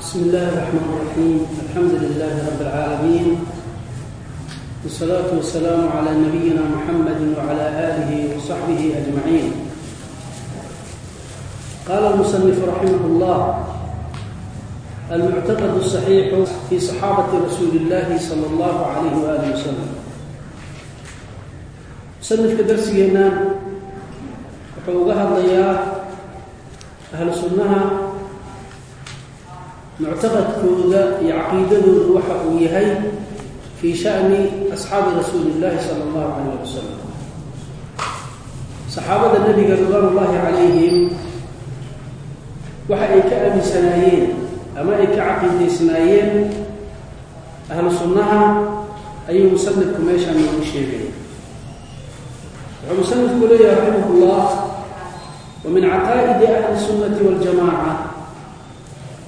بسم الله الرحمن الرحيم الحمد لله رب العالمين والصلاة والسلام على نبينا محمد وعلى آله وصحبه أجمعين قال المصنف رحمه الله المعتقد الصحيح في صحابة رسول الله صلى الله عليه وآله وسلم musanifka darsigeenna wuxuu uga hadlayaa ahlu sunnaha muctaqadkooda iyo caqiidadooda waxa uu yahay fii shani asxaabi rasuuli illaahi sala allahu calayh wasalam saxaabada nebiga ridwaan ullaahi calayhim waxa ay ka aaminsanaayeen ama ay ka caqiidaysnaayeen ahlu sunnaha ayuu musanifku meeshaa noogu sheegay. Wuxuu musanifku leeyahay raximah ullah wa min caqaa'idi ahli sunnati waljamaaca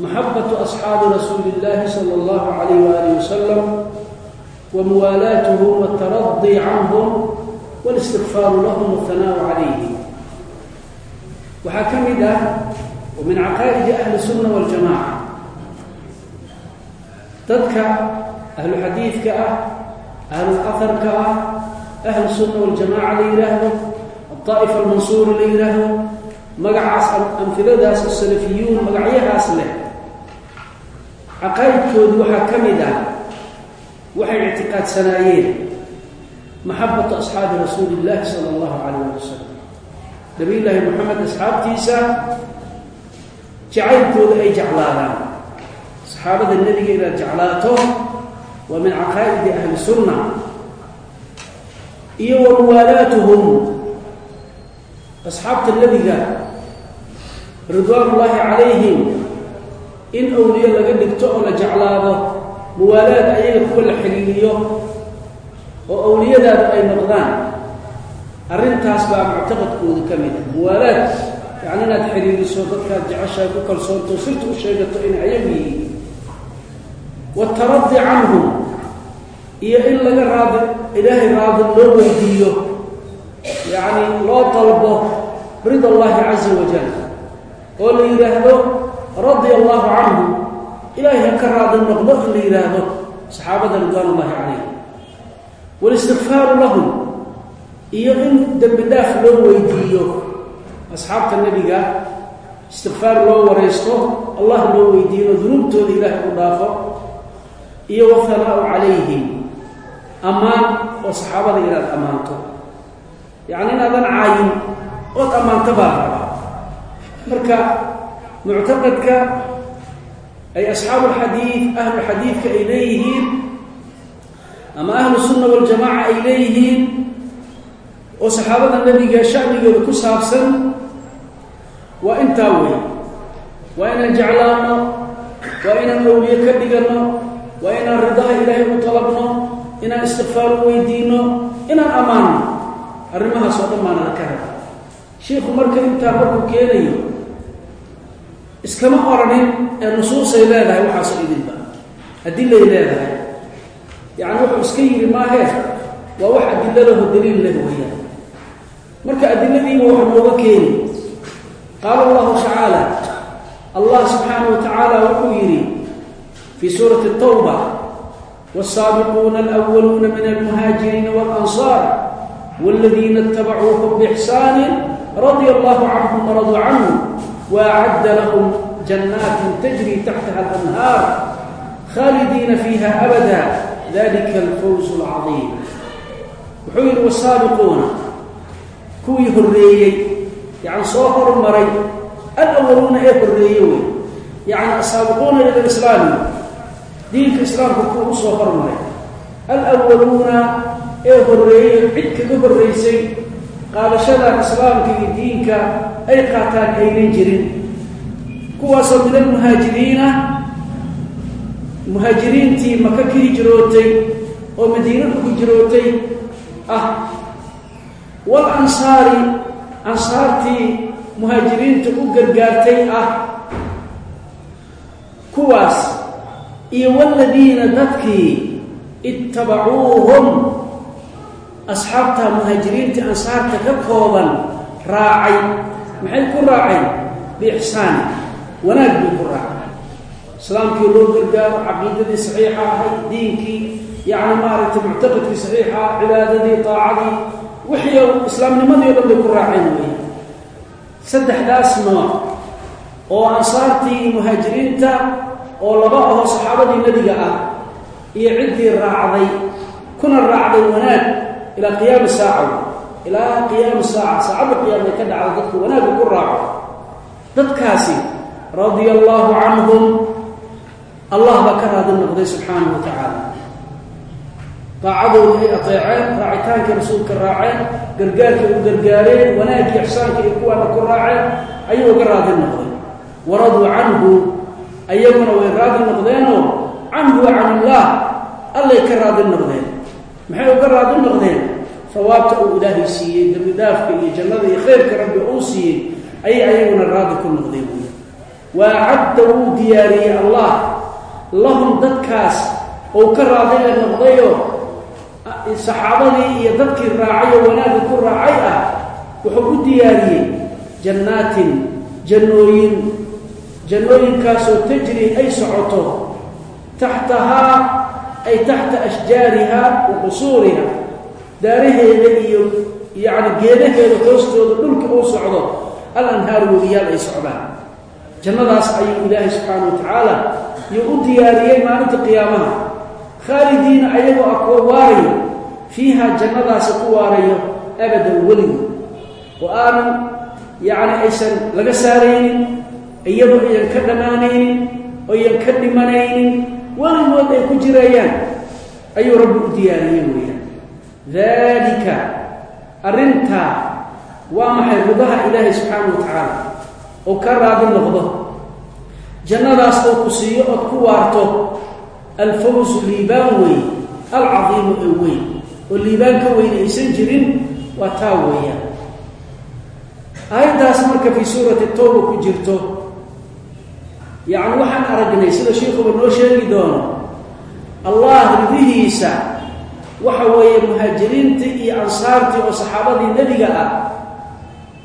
maxabatu asxaabi rasuuli illaahi sala allahu calayh waaalih wasalam wa muwaalaatuhum wataradii canhum walistikfaaru lahum wahanaaru calayhim waxaa ka mid ah oo min caqaa'idi ahli sunna waljamaaca dadka ahlu xadiidka ah ahlu aharka ah ahlu sunna waljamaaca la yidhaahdo adaa'ifa almansuura la yidhaahdo magacaas amfiladaas asalafiyuun magacyahaas leh caqaa'idkoodu waxaa ka mid ah waxay ictiqaadsanaayeen maxabatu asxaabi rasuuli illahi sala allahu calayh ali wasalam nabiy llaahi moxamed asxaabtiisa jacaylkooda ay jeclaadaan. Saxaabada nebiga inaad jeclaato waa min caqaa'idi ahli sunna. Iyo wa muwaalaatuhum. Asxaabta nebiga ridwaan ullaahi calayhim in awliye laga dhigto oo la jeclaado muwaalaad ayaga kuwa la xiriiriyo oo awliyadaada ay noqdaan. Arrintaas baa muctaqadkooda ka mid ah. Muwaalaad yacni inaad xiriiriso dadkaad jeceshahay ku kalsoonto sirta u sheegato inay ayagu yihiin waataradi canhum iyo in laga raadi ilaahay raadi loo weydiiyo yacni loo dalbo rida allahi caza wajal oo la yidhaahdo radia allahu canhu ilaahay ha ka raadi noqdo in la yidhaahdo saxaabada ridwaan ullahi calayhim walistikfaaru lahum iyo in dembi dhaaf loo weydiiyo asxaabta nebiga istikfaar loo waraysto allah loo weydiiyo dunuubtooda ilaahay u dhaafo iyo wathanaau calayhim ammaan oo saxaabada inaad ammaanto. Yacni inaadan caayin ood ammaanto baa marka muctaqadka ay asxaabu alxadiid ahlulxadiidka ay leeyihiin ama ahlu sunna waljamaca ay leeyihiin oo saxaabada nebiga sha'nigooda ku saabsan waa intaa wey waa inaan jeclaano waa inaan awliye ka dhiganno waa inaan ridaha ilaahay u talabno inaan istikfaar u weydiino inaan ammaanno. Arrimahaas oo dhan baanala ka raba shiikhu marka intaa markuu keenayo iskama oranin ee nusuusay leedahay waxaasoo idinba. Haddii lay leedahay yani wuxuu iska yiri maahee waa wax adiladaho daliil leh weyaan marka adiladiiba wax nooga keeni qaala allahu tacaala allah subxaanah wa tacaala wuxuu yidhi fii suurati tawba wsaabiquuna alwaluuna min almuhaajiriina walansaar waladiina itabacuuhum bixsaani radia allahu canhum waraduu canhum وأعد لهم جنات تجري تحتها الأنهار خالدين فيها أبدا ذلك الفوز العظيم وحير والسابقون كوي هريي يعني صوفر مري الأولون إيه هريي يعني السابقون إلى الإسلام diinka islaamka kuwa u soo hormaray alawaluuna ee horreeyey cid kaga horraysay qaadashadan islaamka iyo diinka ay qaataan aynan jirin. Kuwaasoo min almuhaajiriina muhaajiriintii maka ka hijrootay oo madiina ku hijrootay ah. Wal ansaari ansaartii muhaajiriinta u gargaartay ah. Kuwaas iyo waladiina dadkii ittabacuuhum asxaabta muhaajiriinta ansaarta ka kooban raacay maxay ku raacay? Biixsaani wanaag bay ku raacay. Islaamkii loo gargaaro caqiidadii saxiixa ahayd diinkii yacni maaragtay muctaqadkii saxiixa cibaadadii taacadii wixii islaamnimadii o dhan bay ku raaceen weeye saddexdaas nooc oo ansaartii muhaajiriinta oo laba aho saxaabadii nebiga ah iyo ciddii raacday kuna raacday wanaag ilaa qiyaami saaca ilaa qiyaami saaca saacadda qiyaama ay ka dhacda dadku wanaagga ku raaco. Dadkaasi radia allaahu canhum allah baa ka raadi noqday subxaanahu wa tacaala. Daacadooda ay ateeceen raacitaankii rasuulka raaceen gargaarkii u gargaareen wanaaggii ixsaanka iyo kuwaana ku raaceen ayuu uga raadi noqday. Waraduu canhu ayaguna way raadi noqdeenoo canhu can illaah allay ka raadi noqdeen maxay uga raadi noqdeen? Sawaabta uu ilaahay siiyey dembi dhaafka iyo jannada iyo khayrka rabbi uu siiyey ayay ayaguna raadi ku noqdeen buy waacadda wuu diyaariyey allah. Lahum dadkaas ou ka raadiga noqdayoo saxaabadii iyo dadkii raacay oo wanaagga ku raacay ah wuxuu u diyaariyey jannaatin jannooyin. Jannooyinkaasoo tajri ay socoto taxtahaa ay taxta ashjaariha wa qusuuriha. Daaraheeda iyo yacni geedaheeda hoostooda dhulka uu socdo al anhaaru webiyaal ay socdaan. Jannadaas ayuu ilaahay subxaana wa tacaala yuu u diyaariyey maalinta qiyaamaha khaalidiina ayagoo ah kuwa waarayo fiiha jannadaasi ku waarayo abadan weligood oo aanan yacni aysan laga saaraynin iyadoo ayan ka dhammaanaynin oo ka dhimanaynin weligood ay ku jirayaan. Ayuu rabbi u diyaariyey weeyaan. Daalika arrintaa waa maxay ridaha ilaahay subxaana wa tacaala oo ka raadi noqdo? Jannadaas oo ku siiyo ood ku waarto alfawsu liibaan weyn alcadiimu ee weyn. Oo liibaan ka weyn aysan jirin waa taa weeyaan. Aayaddaas marka fii suurati tawba ku jirto yacni waxaan aragnay sida sheikuba noo sheegi doono allah ridihiisa waxa weeye muhaajiriintii iyo ansaartii oo saxaabadii nebiga ah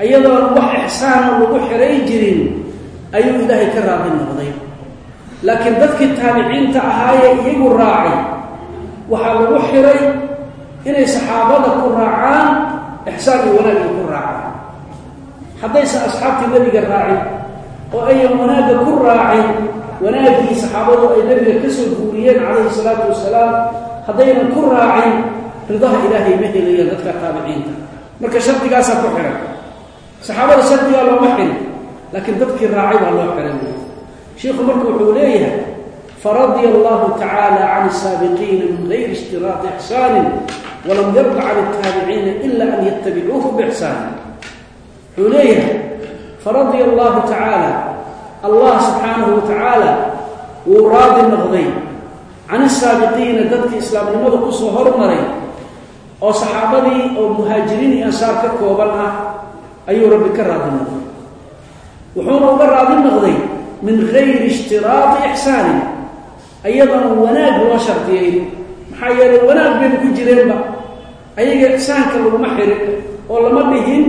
iyadoon wax ixsaana lagu xiray jirin ayuu ilaahay ka raadi noqday. Laakiin dadkii taabiciinta ahaayee iyagu raacay. Waxaa lagu xiray inay saxaabada ku raacaan ixsaan iyo wanaag ay ku raacaan. Haddaysan asxaabtii nebiga raacin oo ayan wanaagga ku raacay wanaaggii saxaabadu ay nabiga ka soo guuriyeen calayhi salaatu wasalaam haddaynan ku raacin ridaha ilaahay ma helayaan dadka taabiciinta. Marka shardigaasaa ku xihan saxaabada shardigaa looma xirin laakiin dadkii raacay baa loo xihan wey shiikhu marku wuxuu leeyahay faradia allahu tacaala can asaabiqiina min gayri ishtiraati ixsaanin walam yarda can ataabiciina ila an yattabicuuhu bixsaanin wuxuu leeyahay faradia allahu tacaala allah subxaanahu wa tacaala wuu raadi noqday. Can isaabiqiina dadkii islaamnimada ku soo hormaray oo saxaabadii oo muhaajiriin iyo ansaar ka kooban ah ayuu rabbi ka raadi noqday. Wuxuuna uga raadi noqday min gayri ishtiraati ixsaanin ayadoona wanaag loo shardiyayn maxaa yeelay wanaag baynu ku jireenba ayaga ixsaanka laguma xirin oo lama dhihin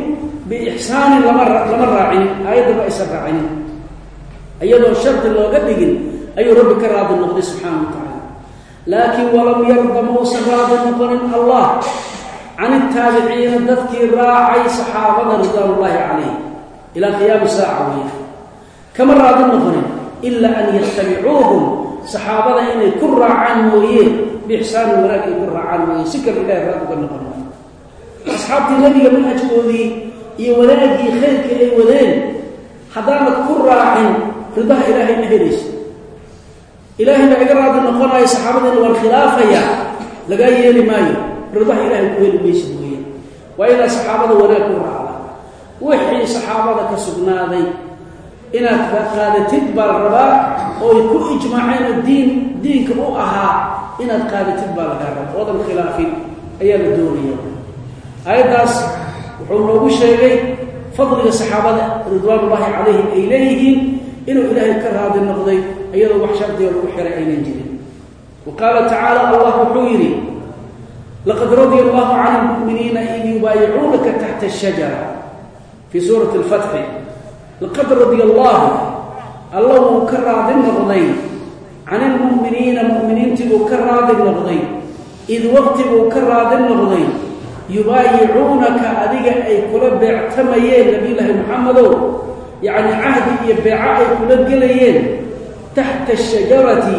biixsaanin lama lama raacinin aayaddaba aysan raacinin iyadoo shardi looga dhigin ayuu rabbi ka raadi noqday subxaana wa tacaala laakiin walam yarda mausan raadi noqonin allah. Can itaabiciina dadkii raacay saxaabada ridwaan ullaahi calayh ilaa qiyaami saaca weya kama raadi noqonin ila an yattabicuuhum. Saxaabada inay ku raacaan mooye biixsaani wanaag ay ku raacaan mooye si kale ilahay raad uga noqon. Asxaabtii nebiga manhajkoodii iyo wanaaggii khayrkii ay wadeen haddaanad ku raacin ridaha ilaahay ma helaysa ilaahay baa iga raadi noqonayo saxaabadiina waan khilaafaya lagaa yeeli maayo ridaha ilahay ku heli maysa mooye. Waa inaad saxaabada wanaag ku raacda. Wixii saxaabada ka sugnaaday inaad qaadatid baa rabaa oo ay ku ijmaaceen oo diin diinka u ahaa inaad qaadatid baa lagaa raba oodan khilaafin ayaa la doonaya. Aayaddaas wuxuu noogu sheegay fadliga saxaabada ridwaan ullaahi calayhim ay leeyihiin inuu ilaahay ka raadi noqday iyadoo wax shardiga lagu xiray aynan jirin. Wa qaala tacaala allah wuxuu yidhi laqad radia allahu cala almu'miniina id yubaayicuunaka taxta ashajara fii suurati alfatxi laqad radia allaahu alla wuu ka raadi noqday can ilmu'miniina mu'miniintii buu ka raadi noqday id waqti ka raadi noqday yubaayicuunaka adiga ay kula beectamayeen nabiyullaahi maxamedow yacni cahdi iyo beeco ay kula gelayeen taxta ashajarati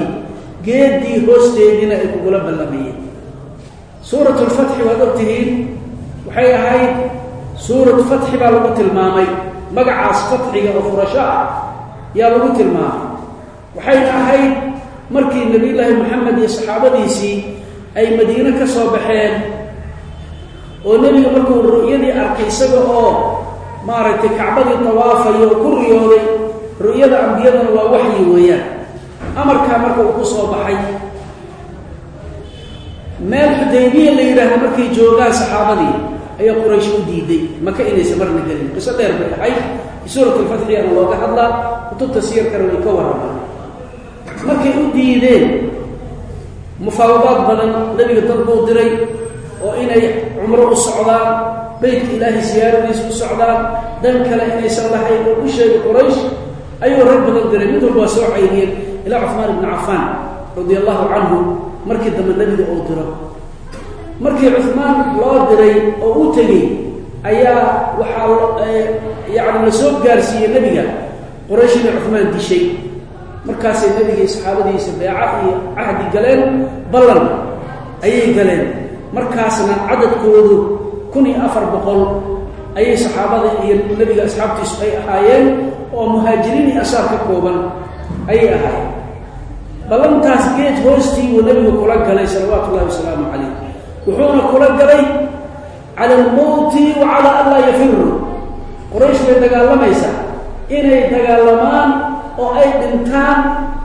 geeddii hoosteediina ay kugula ballamayeen. Suurat lfatxi waad og tihiin waxay ahayd suurat fatxi baa lagu tilmaamay. Magacaas fatxiga oo furasho ah yaa lagu tilmaamay. Waxayna ahayd markii nebiyullaahi moxamed iyo saxaabadiisii ay madiine ka soo baxeen oo nebiga markuu ru'yadii arkay isaga oo maaragtay kacbadii dawaafayo oo ku riyooday ru'yada ambiyadana waa waxyi weeyaan. Amarkaa marka uu ku soo baxay meel xudaybiya la yidhaahda markay joogaan saxaabadii ayaa quraysh u diiday maka inaysa marna gelin. Qiso dheer bay ahayd. Suurat alfatxiyana looga hadlaa kutubta siyarkana way ka warramaan markay u diideen mufaawadaad badan nebiga dad buu diray oo inay cumro u socdaan beytka ilaahay siyaaradiisa u socdaan dan kale inaysan lahayn oo u sheegay quraysh ayuu rag badan diray. Mid walba waa soo cayriyeen ilaa cuhmaan ibni cafaan radia allahu canhu markii dambe nebiga uu diro. Markii cuhmaan loo diray oo u tegey ayaa waxaa yacni la soo gaarsiiyey nebiga. Quraysh inay cuhmaan dishay. Markaasay nebiga saxaabadiisa beeca iyo cahdi galeen ballan ayay galeen markaasna cadadkoodu kun iyo afar boqol ayay saxaabada iyo nebiga asxaabtiisu ay ahaayeen oo muhaajiriin iyo asaar ka kooban ayay ahaayeen. Ballantaas geed hoostii uu nebigu kula galay salawaatu ullahi wasalaamu calayh. Wuxuuna kula galay cala almowti wa calaa yafiru quraysh bay dagaalamaysaa inay dagaalamaan oo ay dhintaan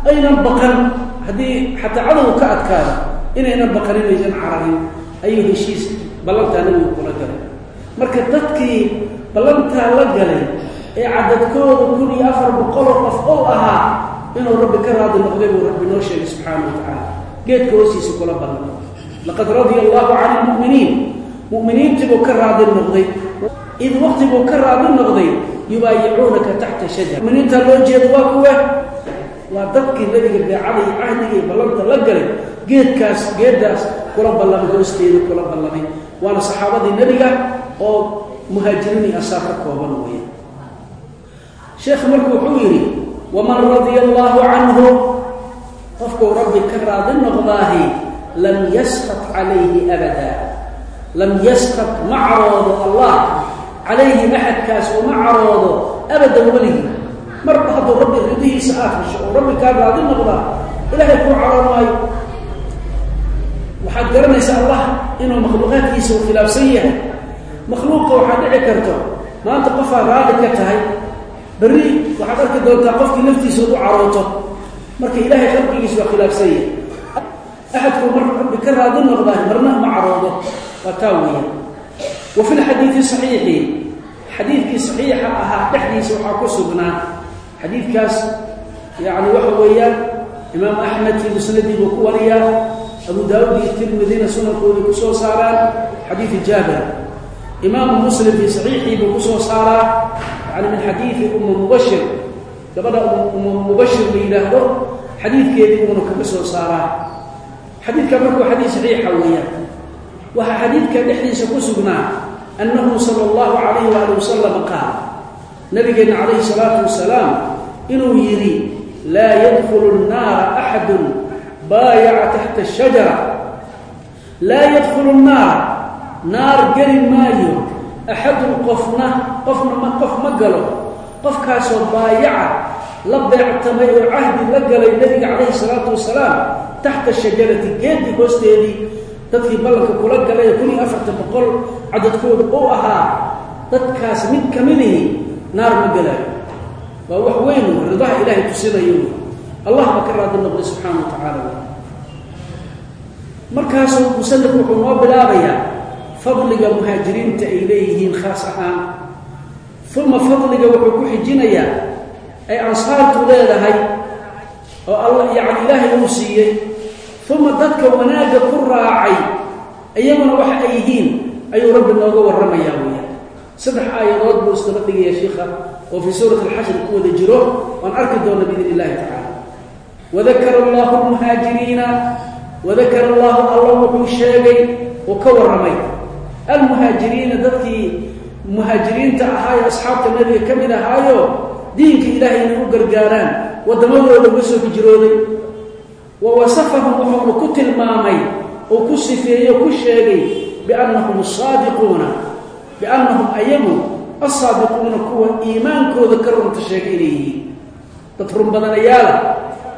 aynan baqan. Haddii xataa cadowgu ka adkaado inaynan baqan inaysan cararin ayuu heshiis ballantaa nebigu kula galay. Marka dadkii ballantaa la galay ee cadadkooda kun iyo afar boqoloo qof ou ahaa inuu rabbi ka raadi noqday buu rabbi noo sheegay subxaana wa tacaala. Geedka hoostiisa kula ballan. Laqad radia allahu cani lmu'miniin. Mu'miniintii ka raadi noqday. Id waqti buu ka raadi noqday yubaayicuunaka taxta shajar. Muminiintaa loo jeeda waa kuwe waa dadkii nebiga beecada iyo cahdiga ballanta la galay geedkaas geeddaas kula ballamay hoosteeda kula ballamay. Waana saxaabadii nebiga oo muhaajiriin iyo asaar ka kooban weeye sheekhu marku wuxuu yidhi waman radia allaahu canhu qofkuu rabbi ka raadi noqdaahi lam yaskat calayhi abada lam yaskat ma caroodo allah. Calayhi axadkaas uma caroodo abadan weligii marba hadduu rabbi ridihiisa aad hesho oo rabbi kaa raadi noqdaa ilaahay kuu maayo. Waxaad garanaysaa allah inuu makhluuqaadkiisa uu khilaafsan yahay. Makhluuqa waxaad dhici karto maanta qofaa raali ka tahay berri waxaad arki doontaa qofkii naftiisa u carooto marka ilaahay khalqigiisa waa khilaafsan yahay. Axadkuu mar rabbi ka raadi noqdaa marna ma caroodo waa taa weeya. Wa fi lxadiidi saxiixi xadiidkii saxiixa ahaa dhexdiisa waxaa ku xadiidkaas yacni waxa weeyaan imaam axmed fii musnadii buu ku wariyaa abu daawud iyo tirmidina sunankoodii ku soo saaraan xadiidi jaabir. Imaamu muslim fii saxiixii buu ku soo saaraa yani min xadiidi ummu mubashir gabadha ummu mubashir la yidhaahdo xadiidkeedii uuna kaga soo saaraa. Xadiidka markuu xadiid saxiixa weeyaan waxaa xadiidka dhexdiisa ku sugnaa annahu sala allahu calayhi waali wasalam qaal nabigeenna calayhi salaatu wasalaam inuu yidhi laa yadkhulu nnaara axadun baayaca taxta ashajara laa yadkhulu nnaara naar geli maayo. Axadun qofna qofna qof ma galo. Qofkaasoo baayaca la beectamay oo cahdi la galay nebiga calayhi salaatu wasalaam taxta shajarati geedii hoosteedii dadkii ballanka kula galay kun iyo afarta boqol cadadkooda uu ahaa dadkaas mid ka midihi naar ma gelaayo waa wax weyn ridaha ilaahay tusinayo allah baa ka raadi noqday subxaana wa tacaala markaasuu musanifku wuxuu noo bilaabayaa fadliga muhaajiriinta ay leeyihiin khaas ahaan. Uma fadliga wuxuu ku xijinayaa ay ansaartu leedahay oo alla yacni ilaahay uu siiyey. Uma dadka wanaagga ku raacay iyaguna waxa ay yihiin ayuu rabbi nooga warramayaa weeyaan saddex aayadood buu isdaba dhigaya shiikha oo fii suurati alxashr ku wada jiro. Waan arki doona biidn illahi tacaala wadakara allahu lmuhaajiriina wadakara allahu alla wuxuu sheegay oo ka warramay. Almuhaajiriina dadkii muhaajiriinta ahaayo asxaabta nebiga ka mid ahaayo diinka ilaahay inay u gargaaraan waddamadooda uga soo hijrooday. Wa wasafahum wuxuuna ku tilmaamay oo ku sifeeye o ku sheegay biannahum asaadiquuna biannahum ayagu assaadiquuna kuwa iimaankooda ka runta sheega inay yihiin dad runbadanayaala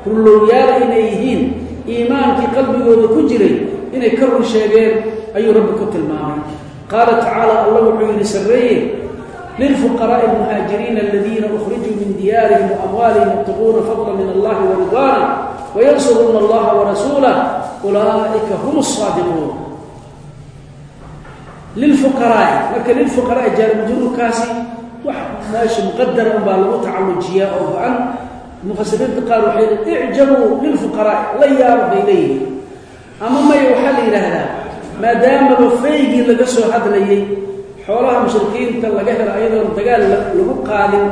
runlowyaala inay yihiin iimaankii qalbigooda ku jiray inay ka run sheegeen ayuu rabbi ku tilmaamay qaala tacaala allah wuxuu yidhi sarreeye lilfuqaraa'i almuhaajiriina aladiina ukhrijuu min diyaarihim wa amwaalihim yabtaquuna fadla min allahi wa ridwaana wayansubuna allaha warasuulah ulaa'ika hum asaadiquun lilfuqaraa'i marka lilfuqaraa'i jaarmajruurkaasi wax meesha muqadara un baa lagu tacallujiyaa oo go-an mufasiriinta qaar waxay icjabuu lilfuqaraa'i la yaaba bay leeyihiin ama maya waxaa la yidhaahdaa maadaamaba faygii laga soo hadlayay xoolaha mushrikiinta laga helo ayadoon dagaal lagu qaadin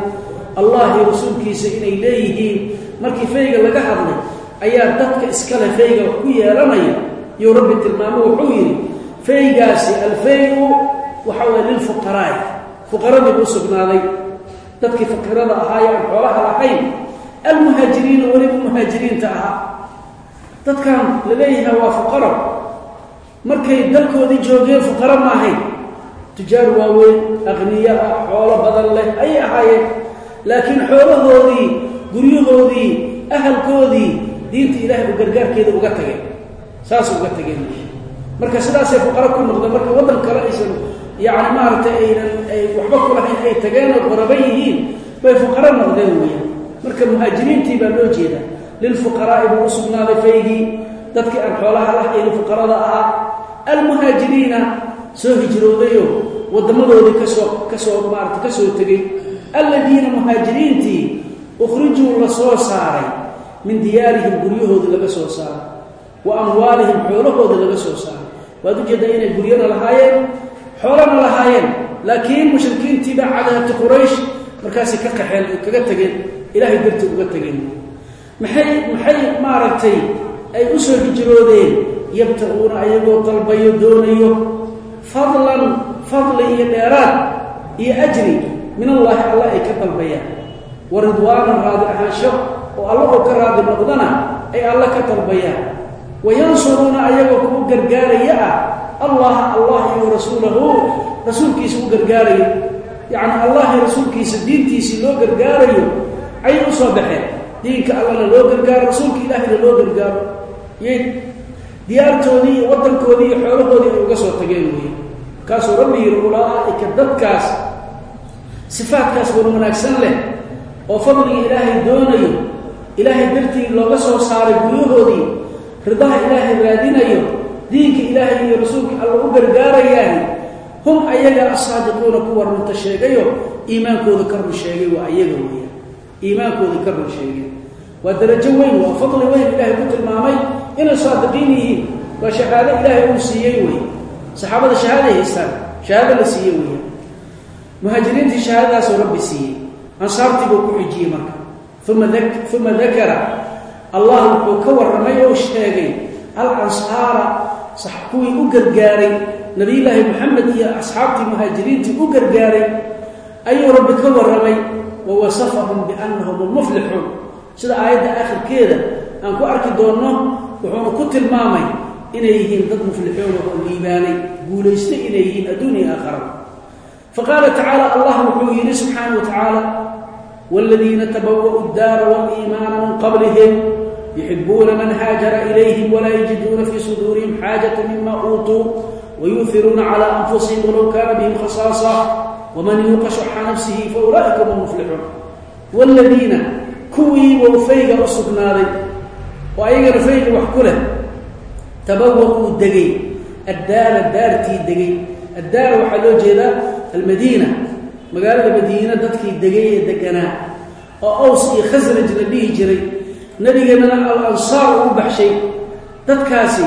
allah iyo rasuulkiisa inay leeyihiin markii fayga laga hadlay ayaa dadka iskale fayga ku yeelanaya iyou rabbi tilmaamo wuxuu yidhi faygaasi alfayu waxa weye lilfuqaraa'i fuqaradii buu sugnaaday. Dadkii faqiirada ahaayo aan xoolaha lahayn almuhaajiriina weliba muhaajiriinta ahaa. Dadkan la leeyahay waa fuqaro. Markay dalkoodii joogeen fuqaro ma ahayn. Tujaar waaweyn aqniya ah xoolo badan leh ayay ahaayeen. Laakiin xoolahoodii guryahoodii ahalkoodii diinta ilaahay u gargaarkeeda uga tageen saas uga tageen marka sidaasay fuqaro ku noqdeen marka waddan kale aysan yacni maaragtay aynan ay waxba ku lahayn ay tageen oo qoraban yihiin bay fuqaro noqdeen weeyaan. Marka muhaajiriintii baa loo jeeda lilfuqaraa'i buu u faygii dadkii aan xoolaha lahayn fuqarada ahaa. Almuhaajiriina soo hijroodayo waddamadoodii ka soo ka soo maarata ka soo tegey. Alladiina muhaajiriintii ukhrijuu la soo saaray min diyaarihim guryahoodii laga soo saaray wa amwaalihim xoolahooda laga soo saaray waad ujeeddaa inay guryana lahaayeen xoolana lahaayeen. Laakiin mushrikiintii baa cadaabta quraysh markaasay ka qaxeen kaga tegeen ilaahay dartii uga tegeen. Maxay maxay maaragtay ay u soo hijroodeen? Yabtaquuna ayagoo dalbayo doonayo fadlan fadli iyo dheeraad iyo ajri min allaahi allah ay ka dalbayaan. Wa ridwaanan raadi ahaansho oo alla oo ka raadi noqdana ay alla ka dalbayaan wayansuruuna ayagoo kugu gargaaraya ah. Allaha allah iyo rasuulahu rasuulkiisa u gargaarayo. Yacni allah iyo rasuulkiisa diintiisii loo gargaarayo ayay u soo baxeen. Diinka allana loo gargaaro rasuulka ilaahayna loo gargaaro. Yay? Diyaartoodii iyo waddankoodii iyo xoolahoodii ay uga soo tageen weeye. Markaasuu rabbi yidhi ulaa'ika dadkaas sifaadkaas wan wanaagsan leh oo fadliga ilaahay doonayo ilaahay dartii looga soo saaray guryahoodii ridaha ilaahay raadinayo diinka ilaahay iyo rasuulka alla u gargaarayaan. Hum ayaga asaadiquuna kuwa runta sheegayo iimaankooda ka run sheegay waa ayaga weeyaan. Iimaankooda ka run sheegay. Waa darajo weyn waa fadli weyn ilaahay ku tilmaamay inay saadiqiin yihiin. Waa shahaado ilaahay uu siiyey wey saxaabada shahaaday haystaan? Shahaado la siiyey weeyaan. Muhaajiriintii shahaadadaasoo rabbi siiyey. Ansaartii buu ku xijiyey marka. Uma uma dakara allah wuxuu ka warramay oo sheegay al ansaara kuwii u gargaaray nabiyullaahi moxamed iyo asxaabtii muhaajiriintii u gargaaray ayuu rabbi ka warramay wa wasafahum biannahum almuflixuun sida aayadda aakhirkeeda aan ku arki doonno wuxuuna ku tilmaamay inay yihiin dad muflixuuna oo liibaanay guulaystay inay yihiin adduun iyo aakhara faqaala tacaala allah wuxuu yidhi subxaana wa tacaala waaladiina tabawa'u addaara waaliimaana min qablihim yuxibuuna man haajara ilayhim walaa yajiduuna fii suduurihim xaajata mima uutuu wayuuhiruuna calaa anfusihim walow kaana bihim khasaasa waman yuuqa shuxa nafsihi faulaa'ika hum muflixuun waaladiina kuwii wou fayga u sugnaaday oo ayagana fayga wax ku leh tabawa'uu degay addaara daartii degay addaara waxaa loo jeedaa almadiina magaalada madiina dadkii degay ee nebigeennana al ansaar uu baxshay dadkaasi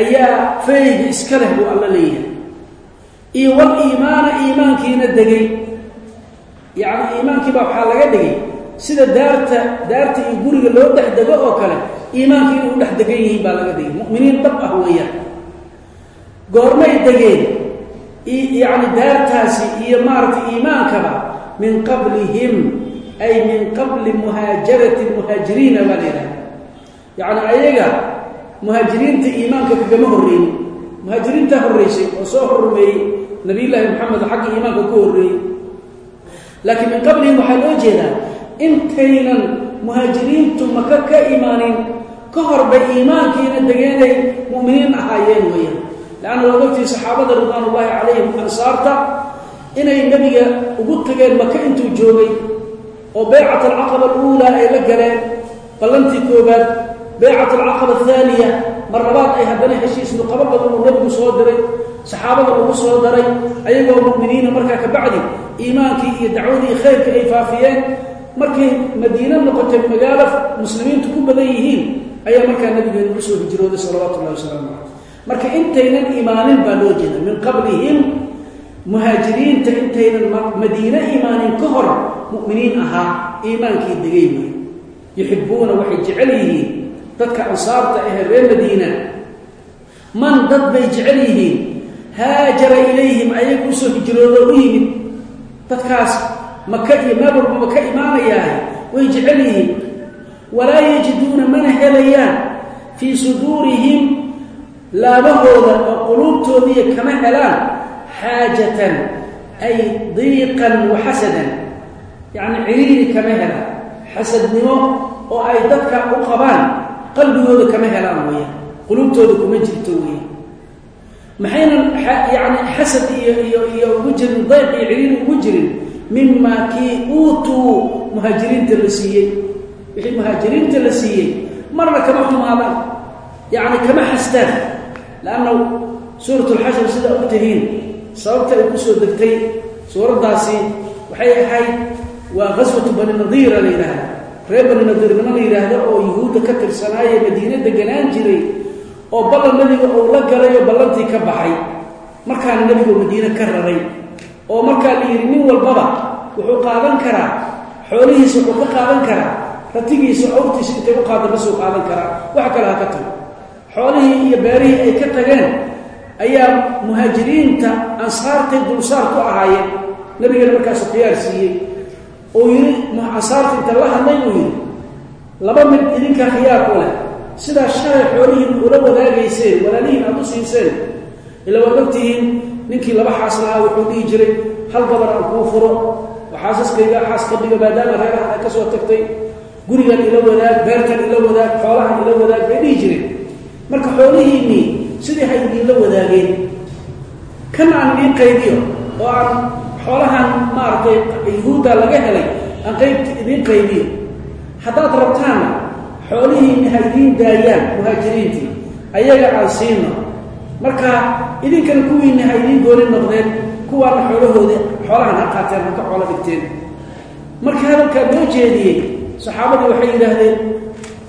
ayaa fayga iska leh buu alla leeyahay. Iyo wal iimaana iimaankiina degay. Yacni iimaankii baa waxaa laga dhigay sida daarta daarta iyo guriga loo dhex dego oo kale iimaanka inay dhex degan yihiin baa laga dhigay. Mu'miniin dhab ah weeyaan goormay degeen yacni daartaasi iyo maaragtay iimaankaba min qablihim ay min qabli muhaajarati muhaajiriina baa la yidhaha yacni ayaga muhaajiriinta iimaanka kagama horreeyey muhaajiriintaa horreysay oo soo hormeeyey nabiyullaahi moxamed xagga iimaanka ku horreeyey laakiin min qablihim waxaa loo jeedaa intaynan muhaajiriintu maka ka imaanin ka horbay iimaankiina degeenay mu'miniin ahaayeen weeyaan. Leanna waad ogtii saxaabada ridwaan ullaahi calayhim ansaarta inay nebiga ugu tageen maka intuu joogay oo baycat alcaqaba aluulaa ay la galeen ballantii koobaad baycat alcaqaba athaaniya mar labaad ay haddana heshiis nuqabo badan uu nebigu soo diray saxaabada lagu soo daray ayagoo mu'miniina markaa ka bacdi iimaankii iyo dacwadii khayrka ay faafiyeen markay madiino noqotay magaalo muslimiintu ku badan yihiin ayaa markaa nabigeenu u soo hijrooday salawaatu ullahi wasalaamu calayh marka intaynan imaanin baa loo jeeda min qablihim muhaajiriinta intaynan madiine imaanin ka hor mu'miniin ahaa iimaankii degay wey yuxibuuna waxay jecel yihiin dadka ansaarta ahee reer madiina man dad bay jecel yihiin haajara ilayhim ayaga u soo hijroodo u yimid. Dadkaas maka iyo meel walbaba ka imaanayahay way jecel yihiin. Walaa yajiduuna mana helayaan fii suduurihim laabahooda oo quluubtoodiiya kama helaan xaajatan ay diiqan wa xasadan yacni ciriiri kama helaan xasadnimo oo ay dadka u qabaan qalbigooda kama helaan weeyaan quluubtooda kuma jirto weeyaan maxaynan yacni xasad iyo iyo iyo ugu jirin dayq iyo ciriiri ugu jirin mimaa kii uutuu muhaajiriinta la siiyey wixii muhaajiriinta la siiyey marna kama xumaadaan yacni kama xastaan leanna suurat alxashar sidaa og sababta ay ku soo degtay suuraddaasi waxay ahayd waa qaswatu bani nadiira la yidhaahda reer bani nadiir nima la yidhaahdo oo yuhuudda ka tirsanaaye madiine deganaan jiray oo ballan nebiga uu la galay oo ballantii ka baxay. Markaana nebigu madiine ka raray oo markaa la yidhi nin walbaba wuxuu qaadan karaa xoolihiisa wuxuu ka qaadan karaa ratigiisa awrtiisa intay u qaada basuu qaadan karaa wax kale ha ka tago. Xoolihii iyo beerihii ay ka tageen ayaa muhaajiriinta ansaartay dulsaar ku ahaayeen. Nebigana markaasu khiyaar siiyey. Oo yidhi ansaarta inta la hadlay? Uu yidhi laba mid idinkaa khiyaar ku leh. Sidaa shalay xoolihiin ula wadaagayseen walaalihiin aad u siiseen ila waad ogtihiin ninkii laba xaas lahaa wuxuu dhihi jiray hal gabar aan kuu furo. Oo xaasaskayga xaas dhiga maadaama reerahan ay ka soo tagtay. Gurigan ila wadaag beertan ila wadaag xoolahan ila wadaag bay dhihi jireen. Marka xoolihiinnii sidii hay idiinla wadaageen? Kan aan idiin qaybiyo oo aan xoolahan maaragtay yuhuudda laga helay aan qaybta idiin qaybiyo haddaad rabtaanna xoolihiinni ha idiin daayaan muhaajiriintii ayaga aan siino marka idinkana kuwiinni ha idiin gooni noqdeen kuwaana xoolahoodii xoolahan ha qaateen ha ka xoolo dhigteen. Marka hadalkaa loo jeediyey saxaabadii waxay yidhaahdeen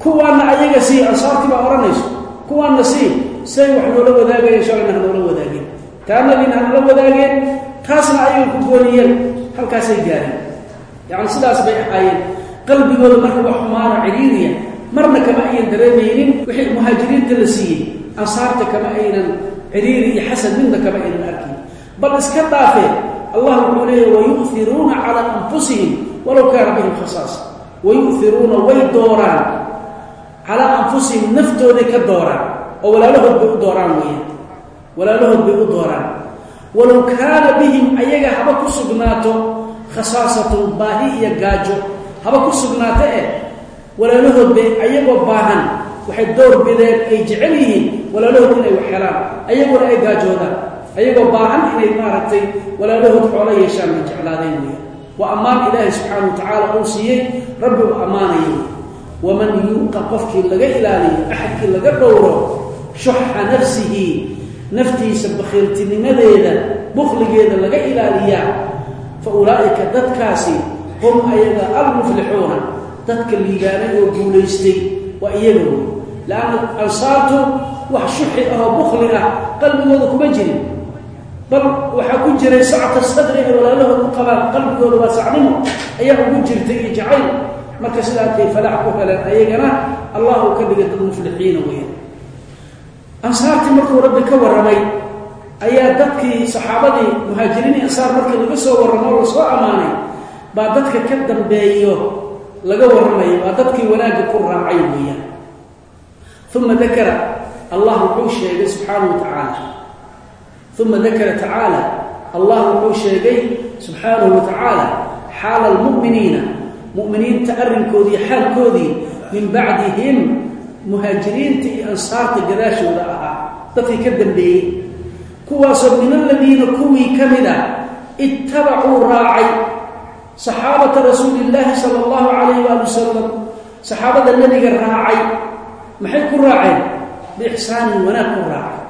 kuwaanna ayaga sii ansaartii baa odhanayso kuwaanna sii say wax noola wadaagayeen shalayna ha noola wadaageen taanadiina ha noola wadaageen taasna ayaga ku gooniyeen halkaasay gaareen yacni sidaas bay ahaayeen. Qalbigooda marka wax xumaana ciriiriya marna kama aynan dareemaynin wixii muhaajiriinta la siiyey ansaarta kama aynan ciriiri iyo xasan midna kama aynan arkin. Bal iska dhaafee allah wuxuu leeyahy wayu'iruuna calaa anfusihim walow kaana bihim khasaasa wayu'iruuna way dooraan. Calaa anfusihim naftooday ka dooraan oo walaalahood bay u dooraan weeyaan. Walaalahood bay u dooraan. Walow kaana bihim ayaga haba ku sugnaato khasaasatun baahi iyo gaajo haba ku sugnaato eh walaalahood bay ayagoo baahan waxay door bideen ay jecel yihiin walaalahood inay wax helaan ayaguna ay gaajoodaan ayagoo baahan inay maaragtay walaalahood xoolo yeeshaan bay jeclaadeen weya waa ammaan ilaahay subxaana wa tacaala uu siiyey rabbi uu ammaanayo waman yuuqa qofkii laga ilaaliyo axadkii laga dhowro shuxa nafsihi naftiisa bakhiiltinimadeeda bukhligeeda laga ilaaliyaa fa ulaa'ika dadkaasi hum ayaga almuflixuuna dadka liibaanay oo guulaystay waa iyaga wey leanna ansaartu wax shuxi ahoo bukhli ah qalbigooda kuma jirin bal waxaa ku jiray sacta sadri ay walaalahood u qabaan qalbigooda waa sacnimo ayaa ugu jirtay iyo jacayl marka sidaakay falax ku heleen ayagana allah ka dhigay dad muflixiina weya ansaartii markuu rabbi ka warramay ayaa dadkii saxaabadii muhaajiriin ansaar markii laga soo warramo o la soo ammaanay baa dadka ka dambeeyo laga warramayo waa dadkii wanaagga ku raacay weeyaan. Uma dakara allah wuxuu sheegay subxaanahu wa tacaala. Uma dakara tacaala allah wuxuu sheegay subxaanahu wa tacaala xaala almu'miniina mu'miniinta arrinkoodii xaalkoodii min bacdihim muhaajiriinta iyo ansaarta gadaashooda ahaa dadkii ka dambeeyey. Kuwaasoo min aladiina kuwii ka mid a ittabacuu raacay. Saxaabata rasuuli illaahi sala allahu calayh waali wasalam saxaabada nebiga raacay. Maxay ku raaceen? Biixsaanin wanaag ku raacay.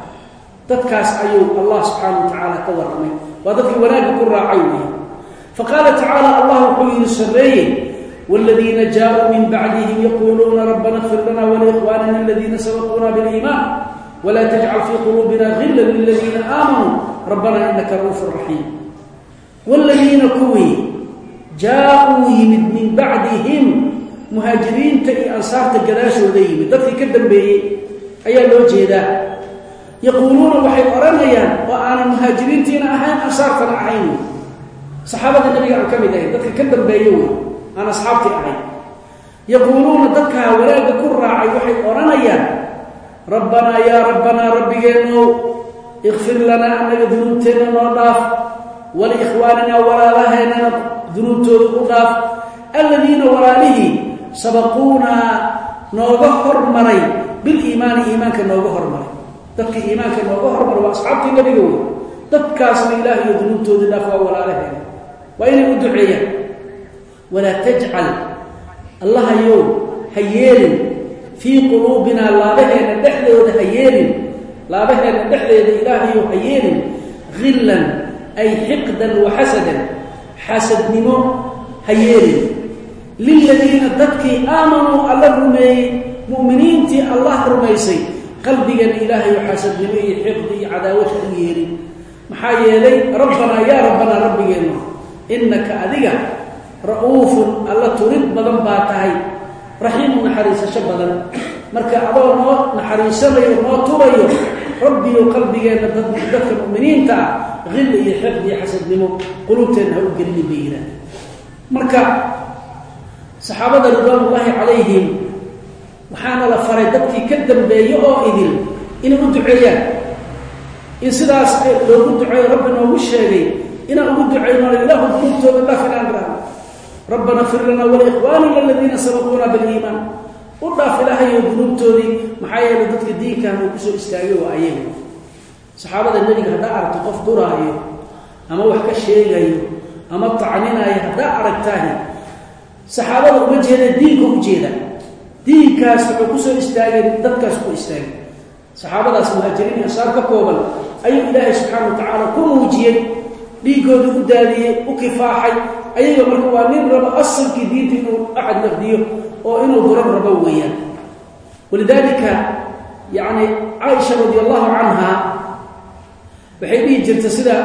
Dadkaas ayuu allah subxaana wa tacaala ka warramay. Waa dadkii wanaagga ku raacay weeye. Faqaala tacaala allah wuxuu yidhi sarreeye wاladiina jaaءuu min bacdihim yaquuluuna rabbana اkfir lana walikhwanina aladiina sabaquuna biاliiman wla tajcal fii quluubina gila liladiina aamanuu rabbana inaka ra'uuf raxiim wاladiina kuwii jaa-uu yimid min bacdihim muhaajiriinta iyo ansaarta gadaashooda yimid dadkii ka dambeeyey ayaa loo jeedaa yaquuluuna waxay odhanayaan oo aanan muhaajiriintiina ahayn ansaartana ahayn wey saxaabada nebiga aan ka mid ahayn dadka ka dambeeye wey aan asxaabtii ahayn yaquuluuna dadkaa wanaagga ku raacay waxay odhanayaan rabbanaa yaa rabbanaa rabbigeenow ikfir lanaa annaga dunuubteenna noo dhaaf. Waliikhwaaninaa walaalaheennana dunuubtooda u dhaaf. Alladiina walaalihii sabaquunaa nooga hormaray biliimaani iimaanka nooga hormaray. Dadkii iimaanka nooga hormaray waa asxaabtii nebiga wey dadkaasna ilaah iyo dunuubtoodii dhaaf waa walaalaheena. Waa inay u duceeyaan walaa tajcal allahayow ha yeelin fii quluubinaa laabaheenna dhexdooda ha yeelin laabaheenna dhexdeeda ilaahayow ha yeelin hillan ay xiqdan wa xasadan xasadnimo ha yeelin liladiina dadkii aamanuu alla rumeeyey mu'miniintii allah rumaysay qalbigan ilaahayow xasadnimo iyo xiqdi iyo cadaawad ha u yeelin maxaa yeelay rabbanaa yaa rabbanaa rabbigeenna innaka adiga ra'uufun alla turid badan baa tahay. Raxiimu naxariisasho badan. Marka adoo noo naxariisanayo noo turayo rabbiyo qalbigeenna dadka mu'miniinta ah hilli iyo xiqdi iyo xasadnimo qulubteenna ha u gelini bay yidhaah marka saxaabada ridwaanullaahi calayhim waxaana la faray dadkii ka dambeeye oo idil inay u duceeyaan. In sidaas loogu duceeyo rabbi noogu sheegay inaan ugu ducayno ilaahu dunuubtooda dhaaf inaan rabbana fir lanaa waliikhwaanina aladiina sabaquuna biliimaan u dhaaf ilaahayo dunuubtoodii maxaa yeelay dadka diinkan uu ku soo istaagay waa ayaga saxaabada nebiga haddaa aragto qof duraayo ama wax ka sheegayo ama tacninaayo haddaa aragtaani. Saxaabada uma jeeda diinka u jeeda. Diinkaas wuxuu ku soo istaagay dadkaas ku istaagay. Saxaabadaas muhaajiriin ansaar ka kooban ayuu ilaahay subxaana wa tacaala ku muujiyey dhiiggooda u daadiyey u ayaga marka waa nin rabo asalkii diinta inuu axad naqdiyo oo inuu duran rabo weeyaan. Walidaalika yacni caaisha radi allahu canha waxay dhihi jirta sida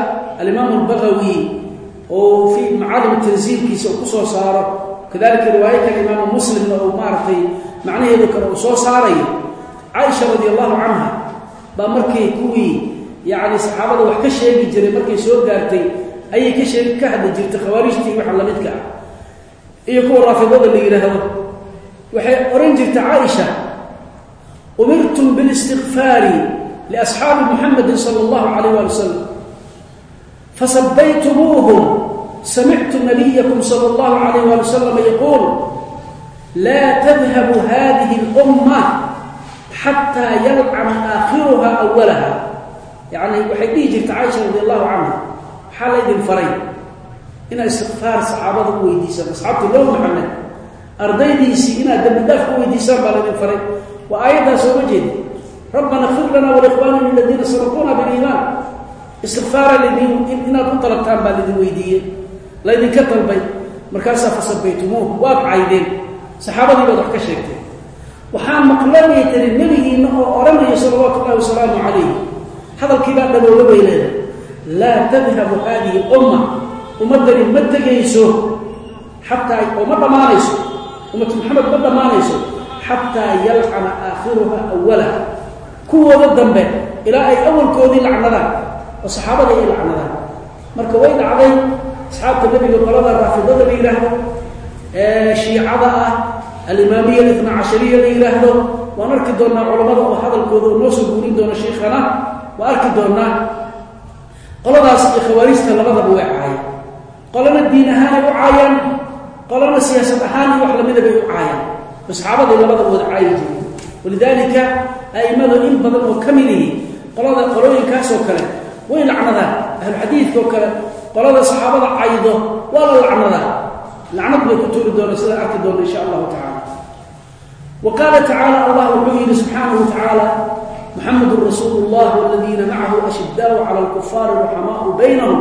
alimaam albagawi oo fii macaalim tansiilkiisa uu soo saaro. Kadalika riwaayo kale imaamu muslimna oo maaragtay macnaheedu kale uu soo saarayo. Caaisha radi allahu canha baa markay kuwii yacni saxaabada wax ka sheegi jiray markay soo gaartay ayay ka sheeg ka hadli jirtay khawaarijtii waxa lamidka ah. Iyo kuwa raafidada la yidhaahdo waxay ohan jirtay caaisha umirtum biاlistikfaari liasxaabi muxamedi sala allahu calayh waali wasalam fasabaytumuuhum samictu nabiyakum sala allahu calayh waali wasalam yaquul laa tadhabu hadihi اlumma xataa yalcana aakhiruha awalaha yacni waxay dhihi jirtay caaisha radi allahu canha maxaa laydin faray? Inaad istikfaar saxaabada u weydiisaan asxaabtii loo maxamed ardaydiisii inaad dembi dhaaf ku weydiisaan baa laydin faray. Waa aayaddaas ooma jeeda rabbana kfir lanaa walikhwaanina aladiina sabaquuna biliimaan. Istikfaara ladin inaad u dalabtaan baa laydin weydiiyey. Laydinka dalbay. Markaasaa fasabaytumuuh waad caydeen. Saxaabadii baad wax ka sheegteen waxaan maqlanay tiri nebigiinna oo odhanaya salawaatu ullahi wasalaamu calayh hadalkiibaa dhabooga bay leedahay laa tadhabu haadihi umma ummaddani ma tegayso xataa oo ma dhammaanayso ummatu maxamed ma dhammaanayso xataa yalcana aakhiruha awalaha kuwooda dambe ilaa ay awalkoodii lacnadaan oo saxaabada ay lacnadaan marka way dhacday asxaabta nebiga qolada raafidada la yidhaahdo ee shiicada ah alimaamiya alitna cashariya la yidhaahdo waan arki doonaa culammada oo hadalkooda oo noo soo guurin doona shiikhana waa arki doonaa qoladaas iyo khawaarijta labadaba way caayeen qolana diin ahaanay u caayaan. Qolana siyaasad ahaan iyo wax lamida bay u caayaan. Oo saxaabaday labadaba wada caayi jireen. Walidaalika a'immadu in badan oo ka midihi qolada qolooyinkaasoo kale way lacnadaan. Ahluxadiidka oo kale qolada saxaabada caydo waa la lacnadaa lacnad bay ku tuuri doona sidaan arki doona insha allahu tacala wa qaala tacaala allah wuxuu yidhi subxaanahu wa tacaala muxamedun rasuulu llah waladiina macahu ashidaau cala alkufaari ruxamaau baynahum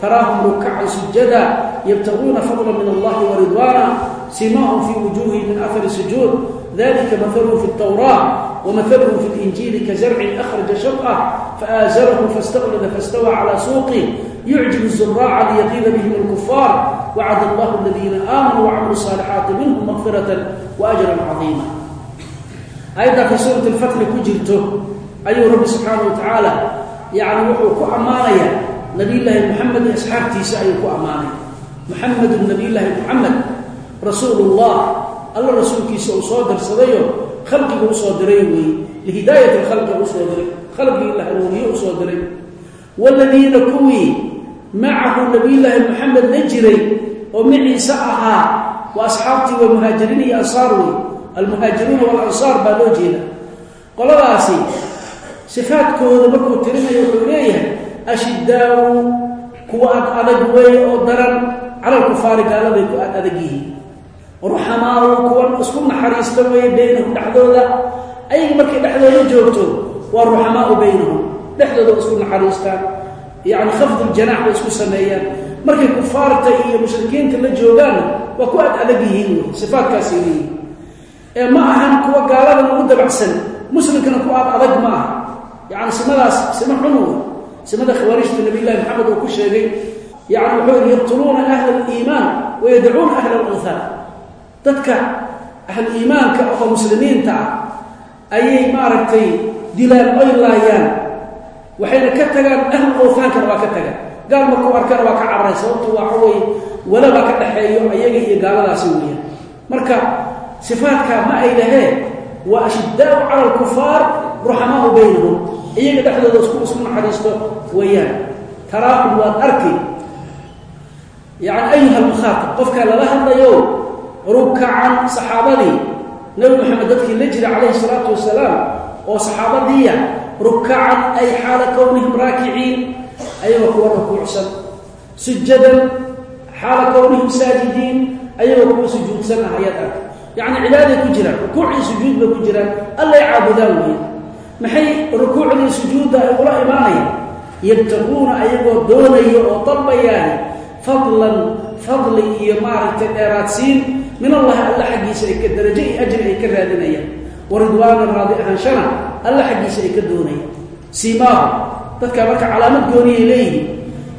taraahum rukacan sujada yabtaguuna fadla min allahi waridwaana simahum fii wujuuhihim min ahari sujuud dalika mahalum fi اtawraa wamahalum fi اlinjiili kazarcin akhraja shab'ah faaazalahu faاstaqlada faاstawa cala suuqih yucjib الzuraaca liyaqiida bihim اlkufaar wacad allah aladiina aamanuu wacamiluu الصaalixaati minhum makfirata waajran cadiima aayaddaa fii suurati اlfatxi ku jirto ayuu rabbi subxaanaه wa tacaala yani wuxuu ku ammaanaya nabiyllaahi moxamed iyo asxaabtiisa ayuu ku ammaanaya. Muxamedun nabiyllaahi moxamed rasuulullah alla rasuulkiisa uu soo dirsadayo khalqiga u soo diray weeye lihidaayati lkhalqi u soo diray khalqigii la hanuuniye u soo diray. Waaladiina kuwii macahu nabiyllaahi moxamed la jiray oo maciise ahaa waa asxaabtii waa muhaajiriin iyo ansaar wey almuhaajiruuna walansaar baa loo jeeda. Qoladaasi sifaadkooda markuu tirinayo wuxuu leeyahay ashidaau kuwa ad adag weeye oo daran cala lkufaari gaaladay ku ad adag yihiin. Ruxamaau kuwan isku naxariista weeye baynahum dhexdooda. Ayaga markay dhexdooda joogto waa ruxamaau baynahum dhexdooda isku naxariistaan. Yani khafduljanax bay isku sameeyaan. Markay kufaarta iyo mushrikiinta la joogaanna waa ku ad adag yihiin wey sifaadkaasay leeyihiin ee ma ahan kuwa gaaladan ugu dabacsan muslimkana ku ad adag ma aha yani simadaas sima xun wey simada khawaarijta nabiy llahi maxamed uu ku sheegay yani wuxuu yidhi yaqtuluuna ahla aliimaan wayadacuuna ahla alawthaan dadka ahlu iimaanka oo muslimiinta ah ayay maaragtay dilaan oy laayaan. Waxayna ka tagaan ahlu awthaankana waa ka tagaan. Gaal markuu arkana waa ka cararay sababtu waxa weeye walabaa ka dhaxeeyo ayaga iyo gaaladaasi weeyaan. Marka sifaadkaa ma ay laheen waa ashidaau cala ruxamaau baynahum iyaga dhexdooda isku isku naxariisto weeyaan. Taraahum waad arki. Yani ayuha almukhaatab qofkaa lala hadlayo rukacan saxaabadii nebi moxamed dadkii la jira calayhi salaatu wasalaam oo saxaabadiiya rukacan ay xaala kownihim raakiciin ayagoo kuwa rukuucsan. Sujadan xaala kownihim saajidiin ayagoo kuwa sujuudsan ah ayaad arka. Yacni cibaaday ku jiraan rukuucii sujuud bay ku jiraan. Allay caabudaan weeye maxay rukuucdii sujuudda ay ula imaanayaan yabtaguuna ayagoo doonaya oo dalbayaan fadlan fadli iyo maaragtay dheeraadsiin min allahi alla xaggiisa ay ka darajo iyo ajri ay ka raadinayaan. Wa ridwaanan raadi ahaanshana alla xaggiisa ay ka doonayaan. Siimaahum dadkaa marka calaamad gooniyay leeyihiin.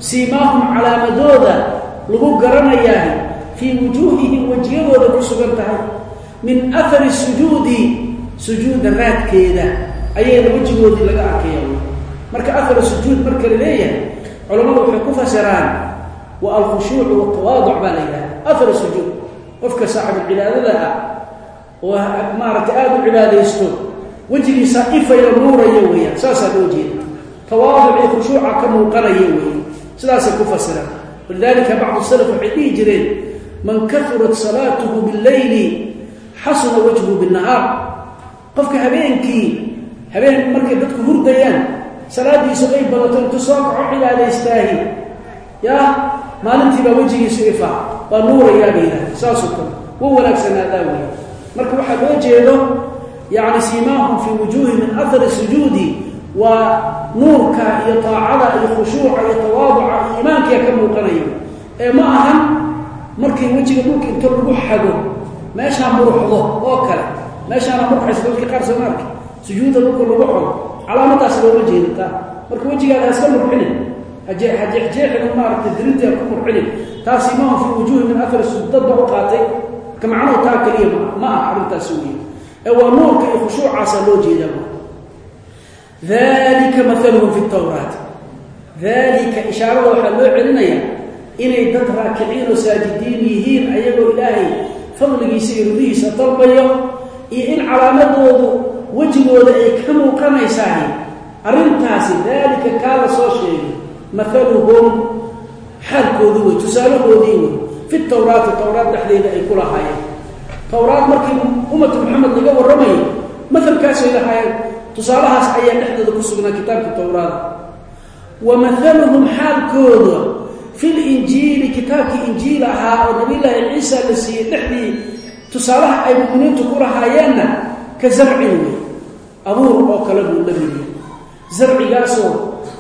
Siimaahum calaamadooda lagu garanayaa fii wujuuhihim wejiyadooda ku sugan tahay. Min ahari sujuudi sujuuda raadkeeda ayayna wejigoodii laga arkaya. Marka ahar sujuud marka la leeyahay culammadu waxay ku fasiraan waa alkhushuucu waltawaaduc baa la yidhaha ahar sujuud qofka saaxibulcibaadada ah oo maaragtay aada u cibaadaysto wejigiisa ifayo nuuraya weeyaan saasaa loo jeeda. Tawaaduc iyo khushuuca ka muuqanaya weeye sidaasay ku fasiraan. Walidalika bacdu salaf waxay dhihi jireen man kafurat salaatuhu billayli xasuna wajhu binnahaar. Qofka habeenkii habeen markay dadku hurdayaan salaadiisu ay badato intu soo kaco cibaadaystaahi yaa maalintii baa wejigiisu ifaa waa nuurayaa bay yidhaha saasoo kale wa wanaagsanaadaa weya marka waxaa loo jeedo yacni siimaahum fii wujuuhi min ahari sujuudi waa nuurka iyo taacada iyo khushuuca iyo tawaaduca iyo iimaankiia ka muuqanaya. Ee ma ahan markii wejiga dhulka inta lagu xado meeshaa muruxdo oo kale meeshaana murxaysa dadkii qaar soomaarka sujuudda dhulka lagu xodo calaamadaas looma jeedataa marka wejigaada iska murxinin hajeexjeexin maaragtay dirintia ku murxinin taas imaahum fii wujuuhi min ahari sujud dadba u qaatay. Marka macnuhu taa keliya ma aha arrintaas weeye ee waa nuurka iyo khushuucaasaa loo jeedaa dalika maaluhum fi tawraati dalika ishaarada waxaa loo celinaya inay dad raakiciin oo saajidiin yihiin ayagoo ilaahay fadligiisa iyo rudihiisa dalbayo iyo in calaamadoodu wejigooda ay ka muuqanaysaah arrintaasi daalika kaa la soo sheegay. Maaluhum xaalkoodii wey tusaalahoodii wey fi tawraati tawraad dhexdeeda ay ku lahaayeen. Tawraad markii ummatu maxamed laga warramayo maalkaasay lahaayeen. Tusaalahaas ayaa dhexdooda ku sugnaa kitaabka tawraada wa maaluhum xaalkooda fil injiili kitaabkii injiil ahaa oo nabiyllaahi ciisa la siiyey dhexdii tusaalaha ay muminiintu ku lahaayeenna ka zarcin wey abuur oo kale buu midiyey zarcigaasoo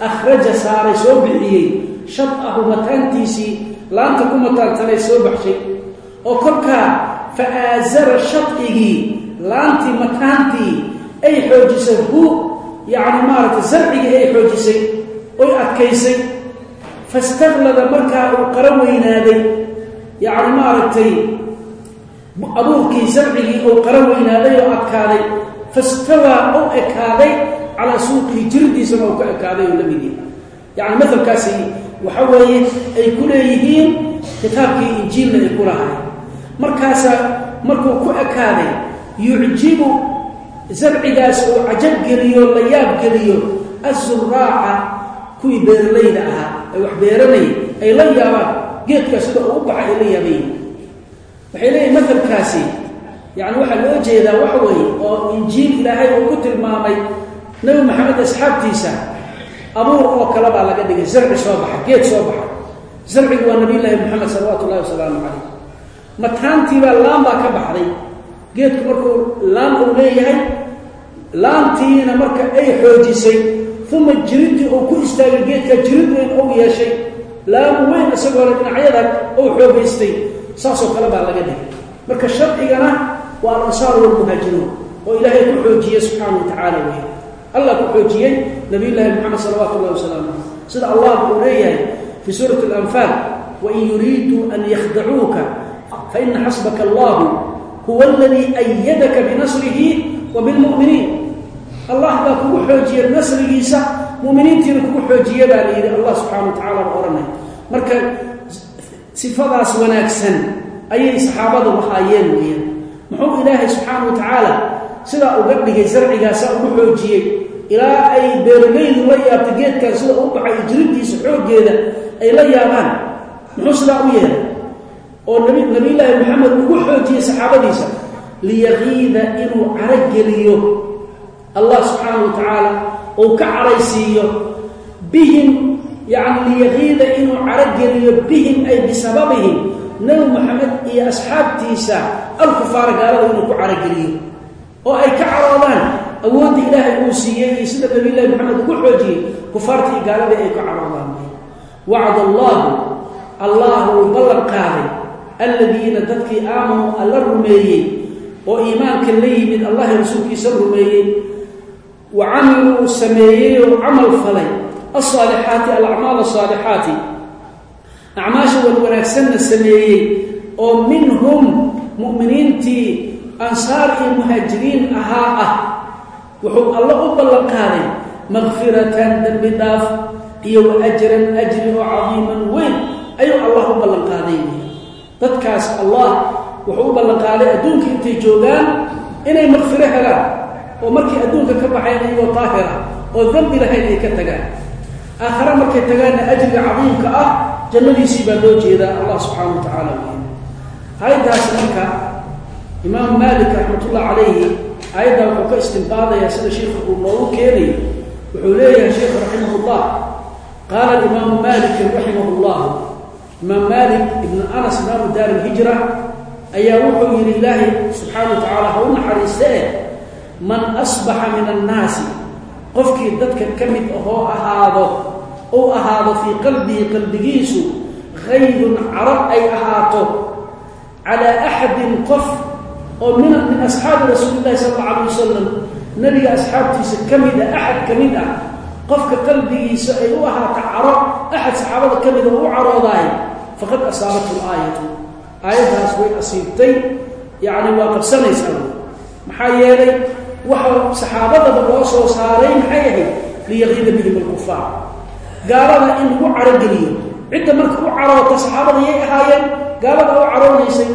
akhraja saaray soo bixiyey. Shadahu mataantiisii laanta ku mataantanay soo baxshay. Oo kolkaa fa aasara shadcigii laantii mataantii ay xoojisay hu yacni maaragtay zarcigii ay xoojisay oy adkaysay. Fastaklada markaa uu qara weynaaday. Yacni maaragtay abuurkii zarcigii uu qara weynaaday oo adkaaday fastawaa u ekaaday calaa suuqihi jiridiisana uu ka ekaaday oo la mid yahay. Yacni maalkaasi waxa weeye ay ku leeyihiin kitaabkii injiilna ay ku lahaay markaasaa markuu ku ekaaday yucjibu zarcigaas uu cajab geliyo la yaab geliyo azuraaca kuwii beeralayda ahaa ay wax beeranayay ay la yaabaan geedkaa sida uu u baxay ay la yaabayin waxay leeyihiin maalkaasi yani waxaa loo jeedaa waxa weeye oo injiil ilaahay uu ku tilmaamay nebi maxamed asxaabtiisa abuur oo kale baa laga dhigay zarci soo baxa geed soo baxa. Zarcigu waa nabiy llaahi moxamed salawaatu ullahi wasalaamu calayh. Mataantiibaa laan baa ka baxday. Geedku markuu laan uu leeyahay laantiina marka ay xoojisay uma jiridii uu ku istaagay geedkaa jirid weyn ou yeeshay. Laamu weyn isagoona dhinacyada ou xoogaystay saasoo kale baa laga dhigay. Marka sharcigana waa alansaar walmuhaajiruun oo ilaahay ku xoojiyey subxaana wa tacaala wey allah ku xoojiyey nabiy llaahi moxamed salawaatu ullahi wasalaamu caleyh sida allah uu leeyahay fii suurati alanfaal wain yuriiduu an yakhdacuuka faina xasbaka allahu huwa aladii ayadaka binasrihi wa bilmu'miniin allah baa kugu xoojiye nasrigiisa muminiintiina kugu xoojiye baa la yidhi allah subxana wa tacala muxuu ilaahay subxaana wa tacaala sidaa uga dhigay zarcigaasa ugu xoojiyey. Ilaa ay beeralaydu la yaabta geedkan sida u baxay ijridiisa xooggeeda ay la yaabaan. Muxuu sidaa u yeelay? Oo nabi nabiyllaahi maxamed ugu xoojiyey saxaabadiisa liyaqiida inuu carageliyo allah subxaana wa tacaala uu ka caraysiiyo bihim yacni liyaqiida inuu carageliyo bihim ay bisababihim nebi moxamed iyo asxaabtiisa alkufaara gaalada inuu ku carageliyo oo ay ka caroodaan awoodda ilaahay uu siiyey iyo sida nabiyllahi moxamed ugu xoojiyey kufaartii gaaladii ay ka caroodaan. Wacd allaahu allah uu ballan qaaday alladiina dadkii aamanuu alla rumeeyey oo iimaanka la yimid allahi rasuulkiisa rumeeyey wa camiluu sameeyey oo camal falay alsaalixaati alacmaal asaalixaati acmaasha wan wanaagsanna sameeyey oo minhum mu'miniintii ansaar iyo muhaajiriin ahaa ah. Wuxuu alla u ballan qaaday makfiratan dembi dhaaf iyo wa ajran ajri oo cadiiman weyn ayuu allah u ballan qaaday dadkaas allah wuxuu u ballan qaaday adduunka intay joogaan inay makfiro helaan oo markay adduunka ka baxayn iyagoo daahira oo dembi lahayn ay ka tagaan. Aakhare markay tagaanna ajriga cadiimka ah jannadiisii baa loo jeedaa allah subxaana wa tacaala wey aayaddaas marka imaamu maalik raxmatullah calayhi aayaddaa wuxuu ka istimbaadayaa sida sheikhu uu noogu keenayo wuxuu leeyahay sheikhu raximah llah qaala alimaamu malikin raximah llah imaam malik ibnu anas imaamu daar alhijra ayaa wuxuu yidhi ilaahay subxaana wa tacaala ha u eh man asbaxa min annaasi qofkii dadka ka mid ahoo ahaado uu ahaado fii qalbihi qalbigiisu kaydun carab ay ahaato calaa axadin qof oo min min asxaabi rasuuli illahi sala alla alayh wasalam nebiga asxaabtiisa ka mid ah axad ka ah qofka qalbigiisa ay u ahaato caro axad saxaabada ka mida u caroodaay faqad asaabathu laayatu aayaddaas way asiibtay yacni waa qabsanaysaa maxaa yeelay waxa saxaabadaba loo soo saaray maxay ahayd? Liyaqiida bihim alkufaar gaalada in lagu carogeliyo. Cidda marka u caroota saxaabada yay ahaayeen gaalada u caroonaysay.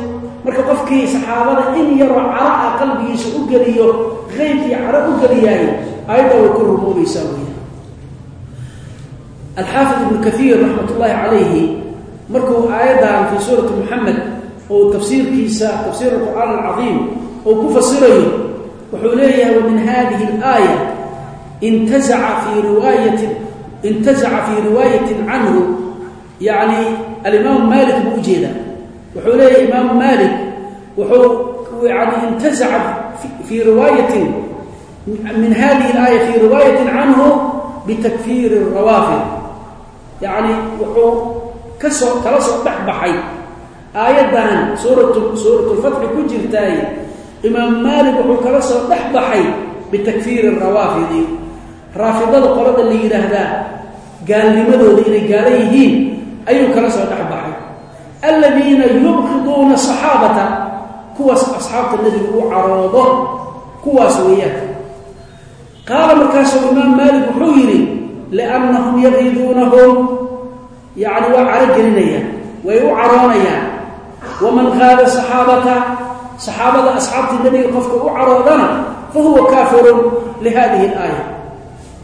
Marka qofkii saxaabada in yaroo caro ah qalbigiisa u geliyo qeybkii caro u geliyaay ayadda way ku rumoobaysaa weya alxaafid ibnu kaiir raxmat ullaahi calayhi markuu aayaddan fii suurati muxamed oo tafsiirkiisa tafsiir alqur'aan alcadiim oo ku fasirayo wuxuu leeyahay wa min alaaya intazaca fii riwaayatin intazaca fii riwaayatin canhu yacni alimaamu maalik buu u jeedaa wuxuu leeyahay imaamu maalik wuxuu yani intazaca fii riwaayatin min hadihi alaaya fii riwaayatin canhu bitakfiiri rawaafid yacni wuxuu ka soo kala soo dhex baxay aayaddan suuratu suuratulfatxi ku jirtaay imaam maalik wuxuu kala soo dhex baxay bitakfiiri rawaafidi raafidada qolada la yidhaahdaa gaalnimadooda inay gaalo yihiin ayuu kala soo dhex baxay. Aladiina yubkiduuna saxaabata kuwaas asxaabta nebiga u caroodo kuwaas weeyaan. Qaala markaasuu imaam maalik wuxuu yidhi liannahum yaqiduunahum yacni waa caro gelinayaan way u caroonayaan. Waman qaada saxaabata saxaabada asxaabtii nebiga qofka u caroodana fa huwa kaafirun lihadihi alaaya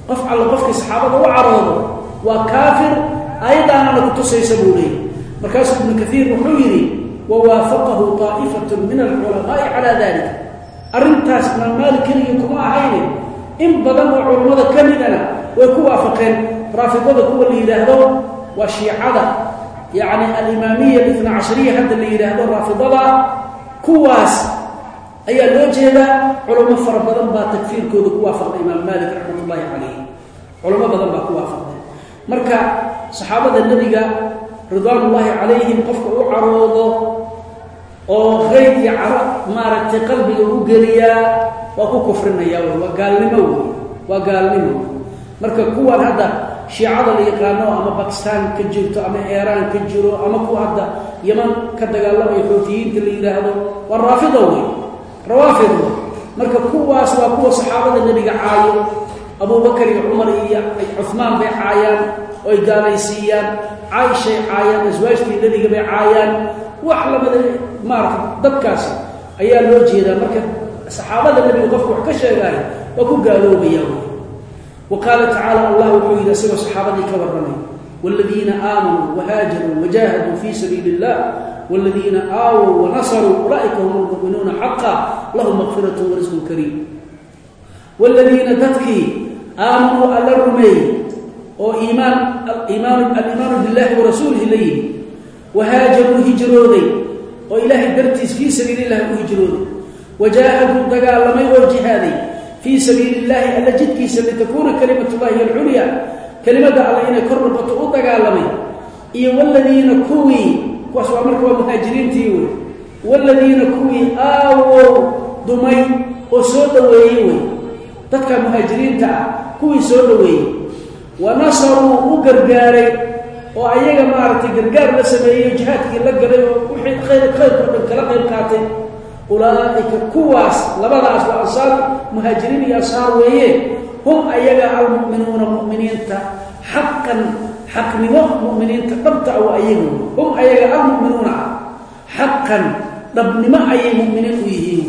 qof alla qofkii saxaabada u caroodo waa kaafir aayaddaanana ku tusaysa buu leeyay markaasuu ibnu kaiir wuxuu yidhi wawaafaqahu طaa'ifatun min alculamaai calaa dalika arrintaas imaam maalik keligii kuma ahayne. In badan oo culammada ka midana way ku waafaqeen. Raafidada kuwa la yidhaahdo waa shiicada. Yacni alimaamiya ithna cashariya hadda la yidhaahdo raafidada kuwaas ayaa loo jeedaa culamo fara badan baa takfiirkooda ku waafaqday imaam maalik raxmat ullaahi calayh culamo badan baa ku waafaqday. Marka saxaabada nebiga ridwaan ullaahi calayhim qofka u caroodo oo qeyd iyo caro maaragtay qalbiga u geliyaa waa ku kufrinaya wey waa gaalnimo wey waa gaalnimo. Marka kuwan hadda shiicada la yaqaano ama bakistaan ka jirto ama eeraan ka jiro ama kuwa hadda yaman ka dagaalamayo xootiyiinta la yidhaahdo waa raafida wey rawaafid marka kuwaas waa kuwa saxaabada nebiga caayo. Abubakar iyo cumar iyo cuhmaan bay caayaan oo ay gaalaysiiyaan caaishay caayaan aswaajtii nebiga bay caayaan. Wax lamida maarata dadkaasi ayaa loo jeedaa. Marka saxaabada nebiga qofka wax ka sheegaayo waa ku gaaloobaya wa qaala tacaala allah wuxuu yidhi isagoo saxaabadii ka warramay waaladiina aamanuu wahaajaruu wajaahaduu fii sabiili illah waaladiina aawow wanasaruu ulaa'ika hum lmu'minuuna xaqa lahum makfirat warisqun kariim waaladiina dadkii aamanuu alla rumeeyey oo iimaan iimaan aliimaanu billahi warasuulihi la yidhi wahaajaruu hijrooday oo ilaahay dartiis fii sabiili illahi u hijrooday wajaahaduu dagaalamay oo jihaaday fii sabiili illaahi alla jidkiisa litakuuna kalimatullahi hiy alculya kelimada alla inay kor noqoto u dagaalamay iyo wladiina kuwii kuwaas waa marka waa muhaajiriintii wey. Waaladiina kuwii aawow dumay oo soo dhoweeyey wey. Dadka muhaajiriinta ah kuwii soo dhoweeyey. Wa nasaruu u gargaaray oo ayaga maaragtay gargaar la sameeyey jihaadkii la galay oo wixii khayr khayrkao dhan kala qayb qaatay. Ulaa'ika kuwaas labadaas waa ansaar muhaajiriin iyo ansaar weeye. Hum ayaga almu'minuuna mu'miniinta xaqan xaqnimo mu'miniinta dhabta ah waa ayagu hum ayaga almu'minuuna ah. Xaqan dhabnimo ayay mu'miniin u yihiin.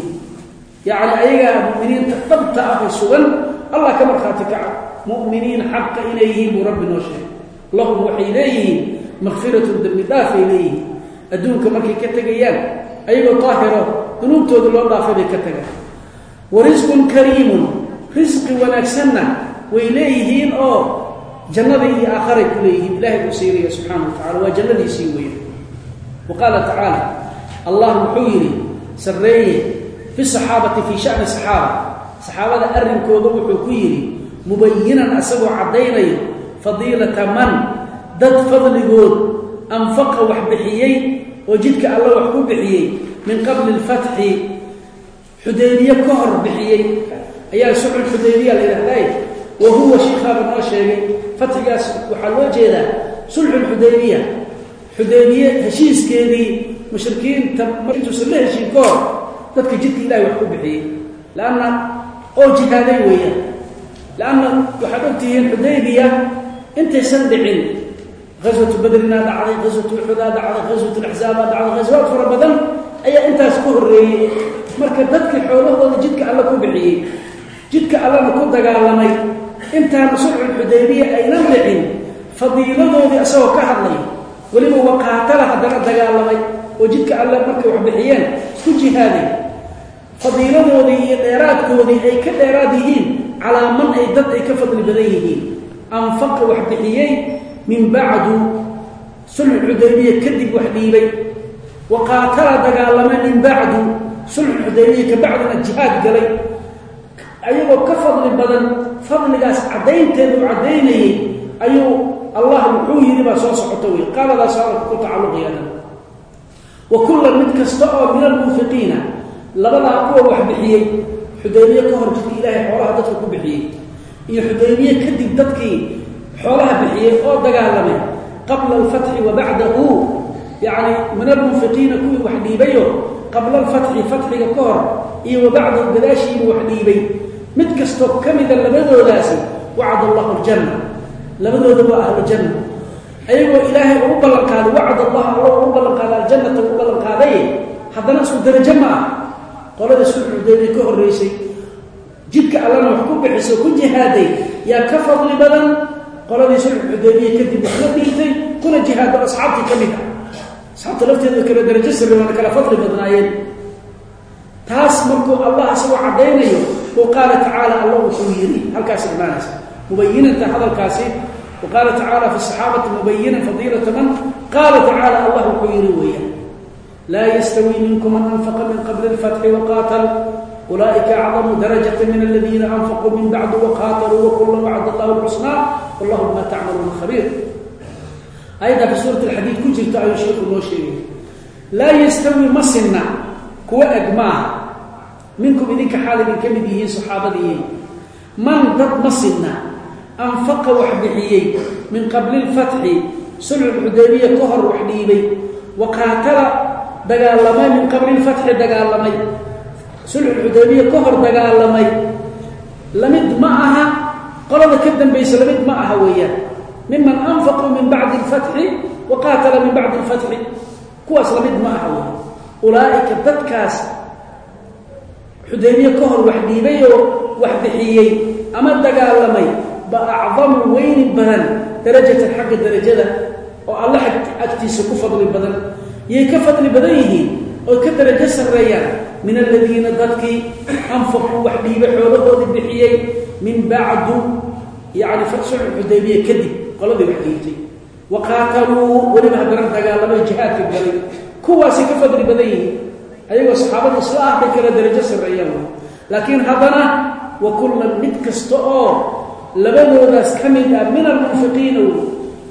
Yacni ayagaa mu'miniinta dhabta ah ee sugan allah ka markhaati kaca mu'miniin xaqa inay yihiin buu rabbi noo sheegay. Lahum waxay leeyihiin makfiratun dembi dhaafay leeyihiin. Adduunka markay ka tegayaan ayagoo daahiro dunuubtooda loo dhaafay bay ka tagaan wa risqun kariimun risqi wanaagsanna way leeyihiin oo jannada iyo aakharay ku leeyihiin ilahay uu siiraya subxaana wa tacala waa jannadiisii weya wa qaala tacaala allah wuxuu yidhi sarreeye fi saxaabati fii shani saxaaba. Saxaabada arrinkooda wuxuu ku yidhi mubayinan asagoo caddaynayo fadiilata man dad fadligood anfaqa wax bixiyey oo jidka alla wax ku bixiyey min qabli lfatxi xudaybiye ka hor bixiyey. Ayaa suxul xudaybiya la yidhahday wa huwa shiikaaba noo sheegay. Fatxigaas waxaa loo jeedaa sulxulxudaybiya xudaybiye heshiiskeedii mushrikiinta intuusan la heshiin ka hor dadka jidka ilahay wax ku bixiyey. Lanna oo jihaaday weeyaan. Lanna waxaad ogtihiin xudaybiya intaysan dhicin. Aswatu badrinaa dhacday aswatu uxudaa dhacday aswat laxsaabaa dhacday khaswaad fara badan ayaa intaas ku horreeyey. Marka dadkii xoolahooda jidka alle ku bixiyey jidka allena ku dagaalamay intaana sulxul xudaybiya aynan dhicin fadiiladoodii isagoo ka hadlay weliba waqaatala haddana dagaalamay oo jidka alle markay wax bixiyeen isku jihaaday fadiiladoodii iyo dheeraadkoodii ay ka dheeraad yihiin calaa man ay dad ay ka fadli badan yihiin. Anfaqa wax bixiyey min bacdu sulxu xudaybiya kadib wax dhiibay. Wa qaatala dagaalamay min bacdu sulxu xudaybiya ka bacdina jihaad galay ayagoo ka fadli badan fadligaas caddaynteedu caddaynayay ayuu allah wuxuu yidhi baa soo socota wey qaaladaas ku tacalluqayana wa kullan mid kasta oo min almunfiqiina labadaa kuwa wax bixiyey xudaybiye ka hor jidka ilaahay xoolaha dadka ku bixiyey iyo xudaybiye kadib dadkii xoolaha bixiyey oo dagaalamay qabla alfatxi wa bacdahu yacni min almunfiqiina kuwii wax dhiibayo qabla alfatxi fatxiga ka hor iyo wa bacdahu gadaashiibu wax dhiibay mid kastoo ka mida labadoodaasi wacd allahu aljanna. Labadooda waa ahlujanna ayagoo ilaahay ugu ballanqaaday wacd allah alla ugu ballanqaaday aljannata ugu ballanqaaday haddana isku darajo ma ah qolada sulxudaybiya ka horreysay jidka allana wax ku bixiso ku jihaaday yaa ka fadli badan qoladii sulxu xudaybiya kadib wax la kuna jihaado asxaabtii ka mid ah. Asxaabta lafteeda kala darajo sirri waana kala fadli badnaayeen. Taas markuu allah isagoo caddaynayo oo qaala tacaala alla wuxuu yidhi halkaas imaanaysa mubayinanta hadalkaasi wa qaala tacaala fi saxaabati mubayinan fadiilata man qaala tacaala allah wuxuu yidhi weeyaan laa yastawii minkum man anfaqa min qabli اlfatxi waqaatal ulaaئika acdamu darajaة min aladiina anfaquu min bacdu waqaataluu wakula wacd allah اlxusnaa wallahu bima tacmaluuna khabiir ayaddaa fi suurat alxadiid ku jirta ayuu sheeku noo sheegay laa yastawi ma sinna kuwa eg maaha minkum idinka xaal idin ka mid yihiin saxaabadii man dad ma sidna anfaqa wax bixiyey min qabli lfatxi sulxu xudaybiya ka hor wax dhiibay wa qaatala dagaalamay min qabli lfatxi dagaalamay sulxuxudaybiya ka hor dagaalamay. Lamid ma aha qolada ka dambaysa la mid ma aha weeyaan. Miman anfaquu min bacdi lfatxi wa qaatala min bacdi xudaybiye ka hor wax dhiibay oo wax bixiyey ama dagaalamay ba acdamu weyni badan darajatan xagga darajada oo alla agtiisa ku fadli badan. Yay ka fadli badan yihiin oo ka darajo sarreeyaan min aladiina dadkii anfaquu wax dhiibay xoolahoodii bixiyey min bacdu yani sulxu xudaybiya kadib qoladii wax dhiibtay. Wa qaataluu weliba haddana dagaalamay jihaadka galay. Kuwaasay ka fadli badan yihiin ayagoo saxaabada isla ah bay kala darajo sarreeyaan laakiin haddana wa kullan mid kasta oo labadoodaas ka mid ah min almunfiqiina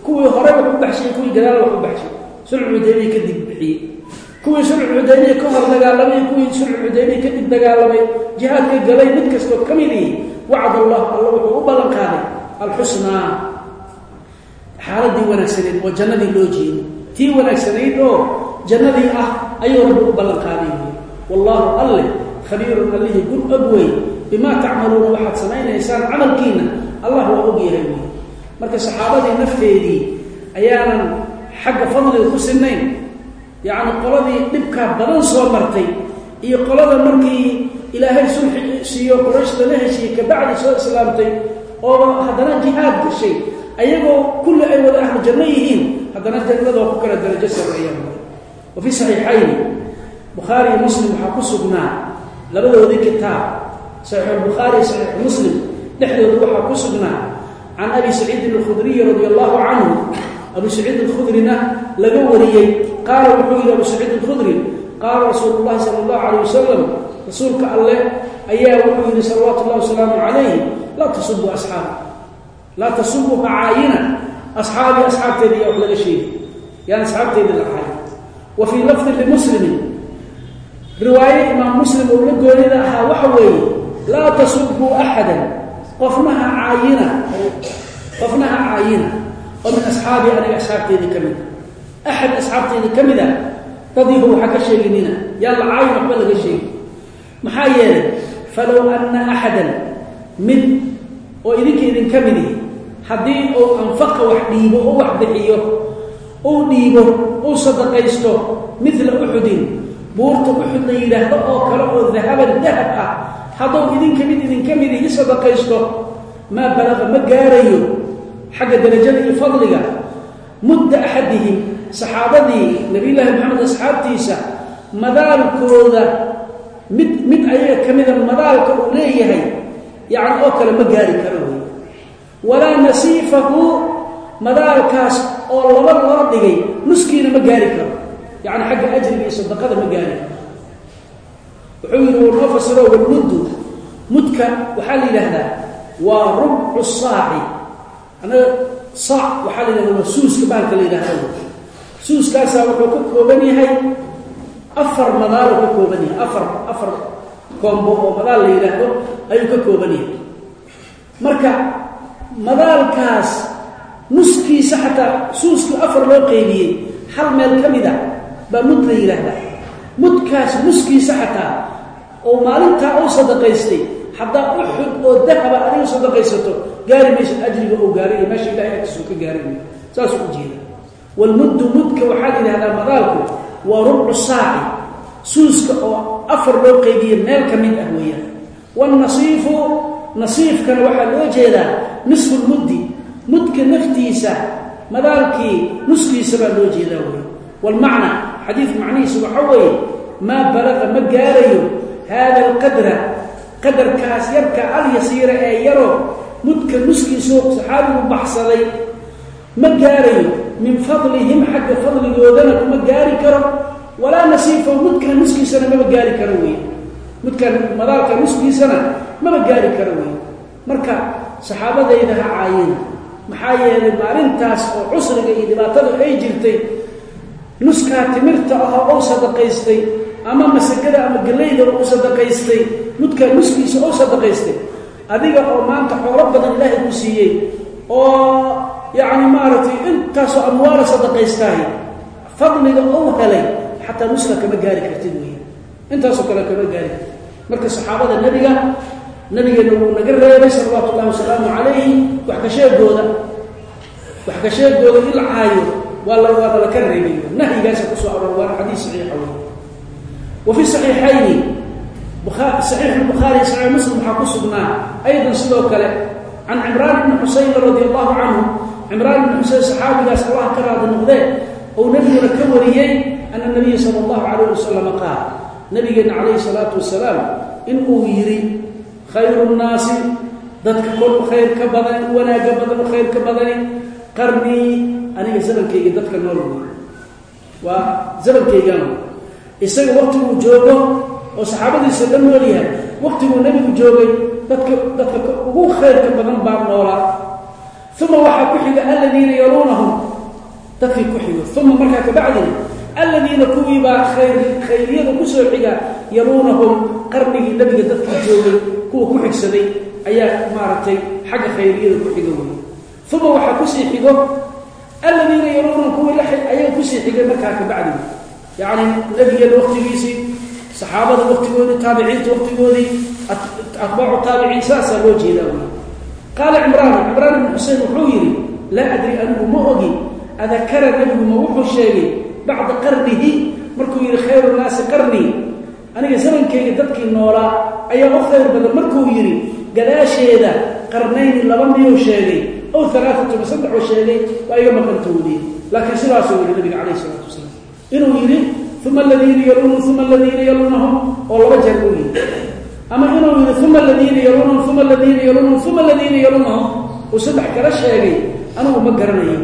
kuwii hore wax u baxshay kuwii gadaal wax u baxshay. Sulxu xudaybiya kadib bixiyey. Kuwii sulxu xudaybiya ka hor dagaalamay kuwii sulxu xudaybiya kadib dagaalamay jihaadka galay mid kastoo ka mid ihi wacd allah alla wuxuu u ballan qaaday alxusnaa xaaladii wanaagsanayd oo jannadii loo jeedo. Tii wanaagsanayd oo jannadii ah ayuu rabbi u ballan qaaday wallaahu alle khabiirun allihii gun og wey bimaa tacmaluuna waxaad samaynaysaan camalkiina allah waa og yahay wey marka saxaabadii nafteedii ayaanan xagga fadliga ku sinnayn yacni qoladii dhibkaa badan soo martay iyo qolada markii ilaahay sulxi siiyo quraysh lala heshiiyey kabacdi soo islaamtay oo haddana jihaad gashay ayagoo kulli ay wada ahlu janno yihiin haddana jannadoo ku kala darajo sarreeyaan wa fii saxiixayn bukhaari iyo muslim waxaa ku sugnaa labadoodii kitaab saxiixulbukhaari iyo saxiixu muslim dhexdooda waxaa ku sugnaa can abi saciidin alkhudriyi radi allahu canhu abu saciid alkhudrina laga wariyey qaala wuxuu yidhi abu saciid alkhudri qaala rasuulu llahi sala allahu calayh wasalam rasuulka alle ayaa wuxuu yidhi salawaatu ullahi wasalaamu calayh laa tasubuu asxaabi laa tasubuu hacaayina asxaabii asxaabteeda yaa wax laga wa fii lafdin limuslimin riwaaye imaam muslim oo la goonida ahaa waxa weeye laa tasubuu axadan qofnaha caayina qofnaha caayina oo min asxaabii aniga asxaabteedii ka mid a axad asxaabteedii ka mid a dadiiba waxa ka sheeginina yaan la caayin waxba laga sheegi. Maxaa yeelay falow anna axadan mid oo idinka idinka midihi haddii uu anfaqa wax dhiibo oo wax bixiyo uu dhiibo uu sadaqaysto midla uxudin. Buurta uxud la yidhaahdo oo kale oo dahaban dahab ah hadduu idinka mid idinka midihi sadaqaysto maa balaqa ma gaarayo. Xagga darajada iyo fadliga mudda axadihim saxaabadii nabiyullaahi maxamed asxaabtiisa madaalkooda mid mid ayaga ka mida madaalka uu leeyahay yacni oo kale ma gaari karo. Wey walaa nasiifahu madaalkaas oo laba loo dhigay nuskiina ma gaari karo. Yacni xagga ajriga iyo sadaqada ma gaari karo. Wuxuu yidhi wanoo fasiro walmuddu mudka waxaa la yidhaahdaa waa rubcu saaci. Anaga saac waxaa la yidhahda waa suuska bahalka la yidhahdo suuskaasaa wuxuu ka kooban yahay afar madaalo ka kooban yahay. Afar afar koombo oo madaal la yidhaahdo ayuu ka kooban yahay. Marka madaalkaas nuskiisa xataa suuskii afar loo qeybiyey hal meel ka mid a baa mud la yidhaahdaa mudkaas nuskiisa xataa oo maalintaa u sadaqaystay haddaa uxud oo dahaba adiga sadaqaysato gaari mayso ajriga oo gaaray iyo meesha ilahay agtiisuu ka gaaray saasuu u jeeda. Walmuddu mudka waxaa la yidhahdaa madaalku waa rubcu saaci suuska oo afar loo qeybiye meel ka mid ah weeyaan. Waalnasiifu nasiifkana waxaa loo jeedaa nisfu lmuddi mudka naftiisa madaalkii nuskiisa baa loo jeedaa wey waalmacna xadiidka macnihiisu waxa weeye maa balaqa ma gaarayo haada alqadra qadarkaas yarka alyasiira ee yaroo mudka nuskiisoo saxaabigu baxsaday. Ma gaarayo min fadlihim xagga fadligoodana kuma gaari karo. Walaa nasiifahu mudkan nuskiisana maba gaari karo wey mudkan madaalka nuskiisana maba gaari karo wey marka saxaabadayda ha caayeen maxaa yeelay maalintaas oo cusriga iyo dhibaatada ay jirtay nuskaa timirta ahoo ou sadaqaystay ama masagada ama gallayda ou sadaqaystay mudkaa nuskiisa ou sadaqaystay adiga oo maanta xoolo badan ilaahay ku siiyey oo yacni maaragtay intaasoo amwaala sadaqaystaahi fadliga ou helay xataa nuska kama gaari kartid wey intaasoo kale kama gaari kartid. Marka saxaabada nebiga nabigeenna wuu naga reebay salawaatu ullahi wasalaamu calayhi wax ka wax ka sheegooda in la caayo waa waana laka reebay. Nahyigaasa ku soo aroor waana xadiis saxiixa wey wa fi saxiixayni saxiix lbukhaari saxiix muslim waxaa ku sugnaa aydan sidoo kale can cimraan ibni xuseyn radi allahu canhu. Cimraan ibni xuseyn saxaabigaas allah ka raadi noqdee ou nebiguna ka wariyey ana nabiya sala allahu calayh wasalama qaal nabigeenna calayhi salaatu wasalaam in uu yidhi khayru nnaasi dadka kol khayr ka badan wanaagga badan khayr ka badani qarnii aniga zamankayga dadka nool wey waa zamankaygaan isaga waktiguu joogo oo saxaabadiisa la nool yahay waktiguu nebigu joogay dadka dadka ugu khayrka badan baa noolaa uma waxaa ku xiga aladiina yaluunahum dadkii ku xigo. Uma markaa kabacdina aladiina kuwii baa khayr khayriyada ku soo xiga yaluunahum qarnigii nebiga dadkii joogay kuwa ku xigsaday ayaa maaragtay xagga khayriyada ku xiga wey uma waxaa ku sii xigo aladiina yaluunahum kuwii ayaga ku sii xigay markaa kabacdina yacni nebigeena waktigiisii saxaabada waktigoodii taabiciinta waktigoodii atbaacu taabiciin saasaa loo jeedaa wey qaala cimraan cimraan ibn xusein wuxuu yidhi laa adri anigu ma ogi adakara nebigu ma wuxuu sheegay bacda qarnihi? Markuu yidhi khayru naasi qarnii aniga zamankeyga dadkii noolaa ayaa u khayr badan markuu yidhi gadaasheeda qarnayni laba miyuu sheegay ow alaaatuma saddexoo sheegay waa iga maqantoodii laakiin sidaasuu yidhi nabiga calayh isalaatu wasalaam. Inuu yidhi uma aladiina yaluunahum uma aladiina yaluunahum oo laba jeer uu yidhi. Ama inuu yidhi uma aladiina yaluunahum uma aladiina yaluunahum uma aladiina yaluunahum uu saddex kala sheegay anigu ma garanayo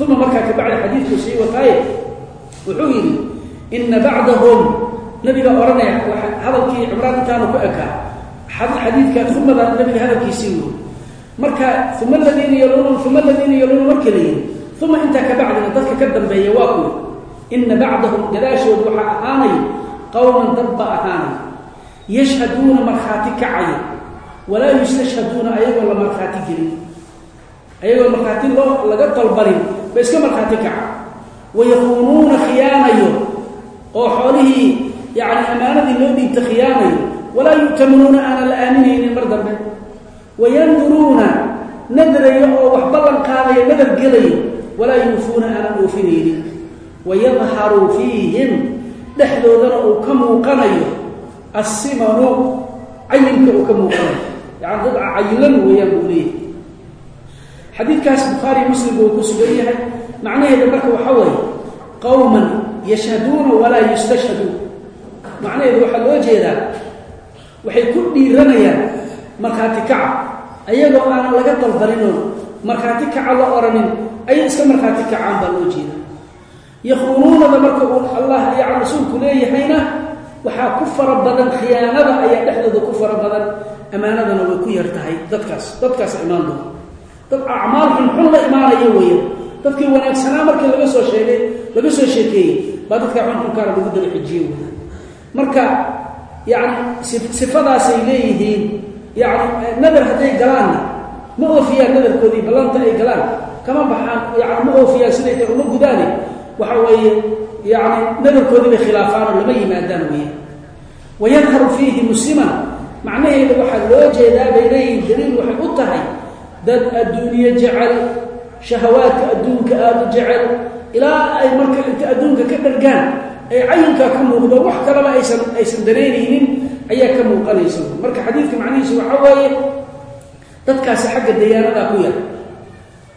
uma markaa kabacdi xadiidkuu sii wataaye wuxuu yidhi ina bacdahum nabiga odhanaya hadalkii cimraan intaanu ku ekaa. Xadiidka umada nabiga hadalkiisii wey marka uma aladiina yaluunahum uma aladiina yaluunahum marka la yidhi uma intaa kabacdina dadka ka dambeeya waa kuwi ina bacdahum gadaashooda waxaa ahaanaya qowman dad baa ahaanaya yashhaduuna markhaati kacaya walaa yustashhaduuna ayagoo la markhaati gelin. Ayagoo markhaati loo laga dalbanin ba iska markhaati kaca wayakuunuuna khiyaanayo oo xoolihii yacni ammaanadii loo dhiibta khiyaanayo walaa yu'tamanuuna aanan la aaminaynin mar dambe. Wayanduruuna nadrayo oo wax ballan qaadaya nadar gelayo walaa yuufuuna aanan oofinaynin wayadharu fiihim dhexdoodana uu ka muuqanayo assimanu cayinka uu ka muuqanayo. Yani dad cayilan weeyaan buu leeyahay. Xadiidkaas bukhaari muslim yahay. Macnaheeda marka waxaa weeye qowman walaa yustashhaduun macnaheedu waxaa loo jeedaa waxay ku dhiiranayaan markhaati kaca. Ayagoo aanan laga dalbaninoo markhaati kaca la oranin ayay iska markhaati kacaan baa loo jeeda yakhunuunada marka uu allah yani rasuulku leeyahayna waxaa ku fara badan khiyaanada ayaa dhexdooda ku fara badan ammaanadana way ku yar tahay dadkaas dadkaas imaan doona. Dad acmaal xunxun la imaanaya weya dadkii wanaagsanaa markii laga soo sheegay laga soo sheekeeyey baa dadka xunxunkaana lagu daba xijiye wey marka yani sifadaasay leeyihiin yani nadar hadday galaanna ma oofiyaan nadarkoodii ballanta ay galaan. Kama baxaan yani ma oofiyaan siday tahay uma gudaane waxa weeye yani nadarkoodii bay khilaafaanoo lama yimaadaan weya wayadharu fiihi musliman. Macnaheeda waxaa loo jeedaa bay leeyihiin daliil waxay u tahay dad adduunye jecel shahawaadka adduunka aada u jecel ilaa ay marka inta adduunka ka dhargaan ay cayinkaa ka muuqdo wax kaleba aysan aysan dareynaynin ayaa ka muuqanaysa marka xadiidka macnihiisu waxaa weeye dadkaasi xagga dayaanadaa ku yar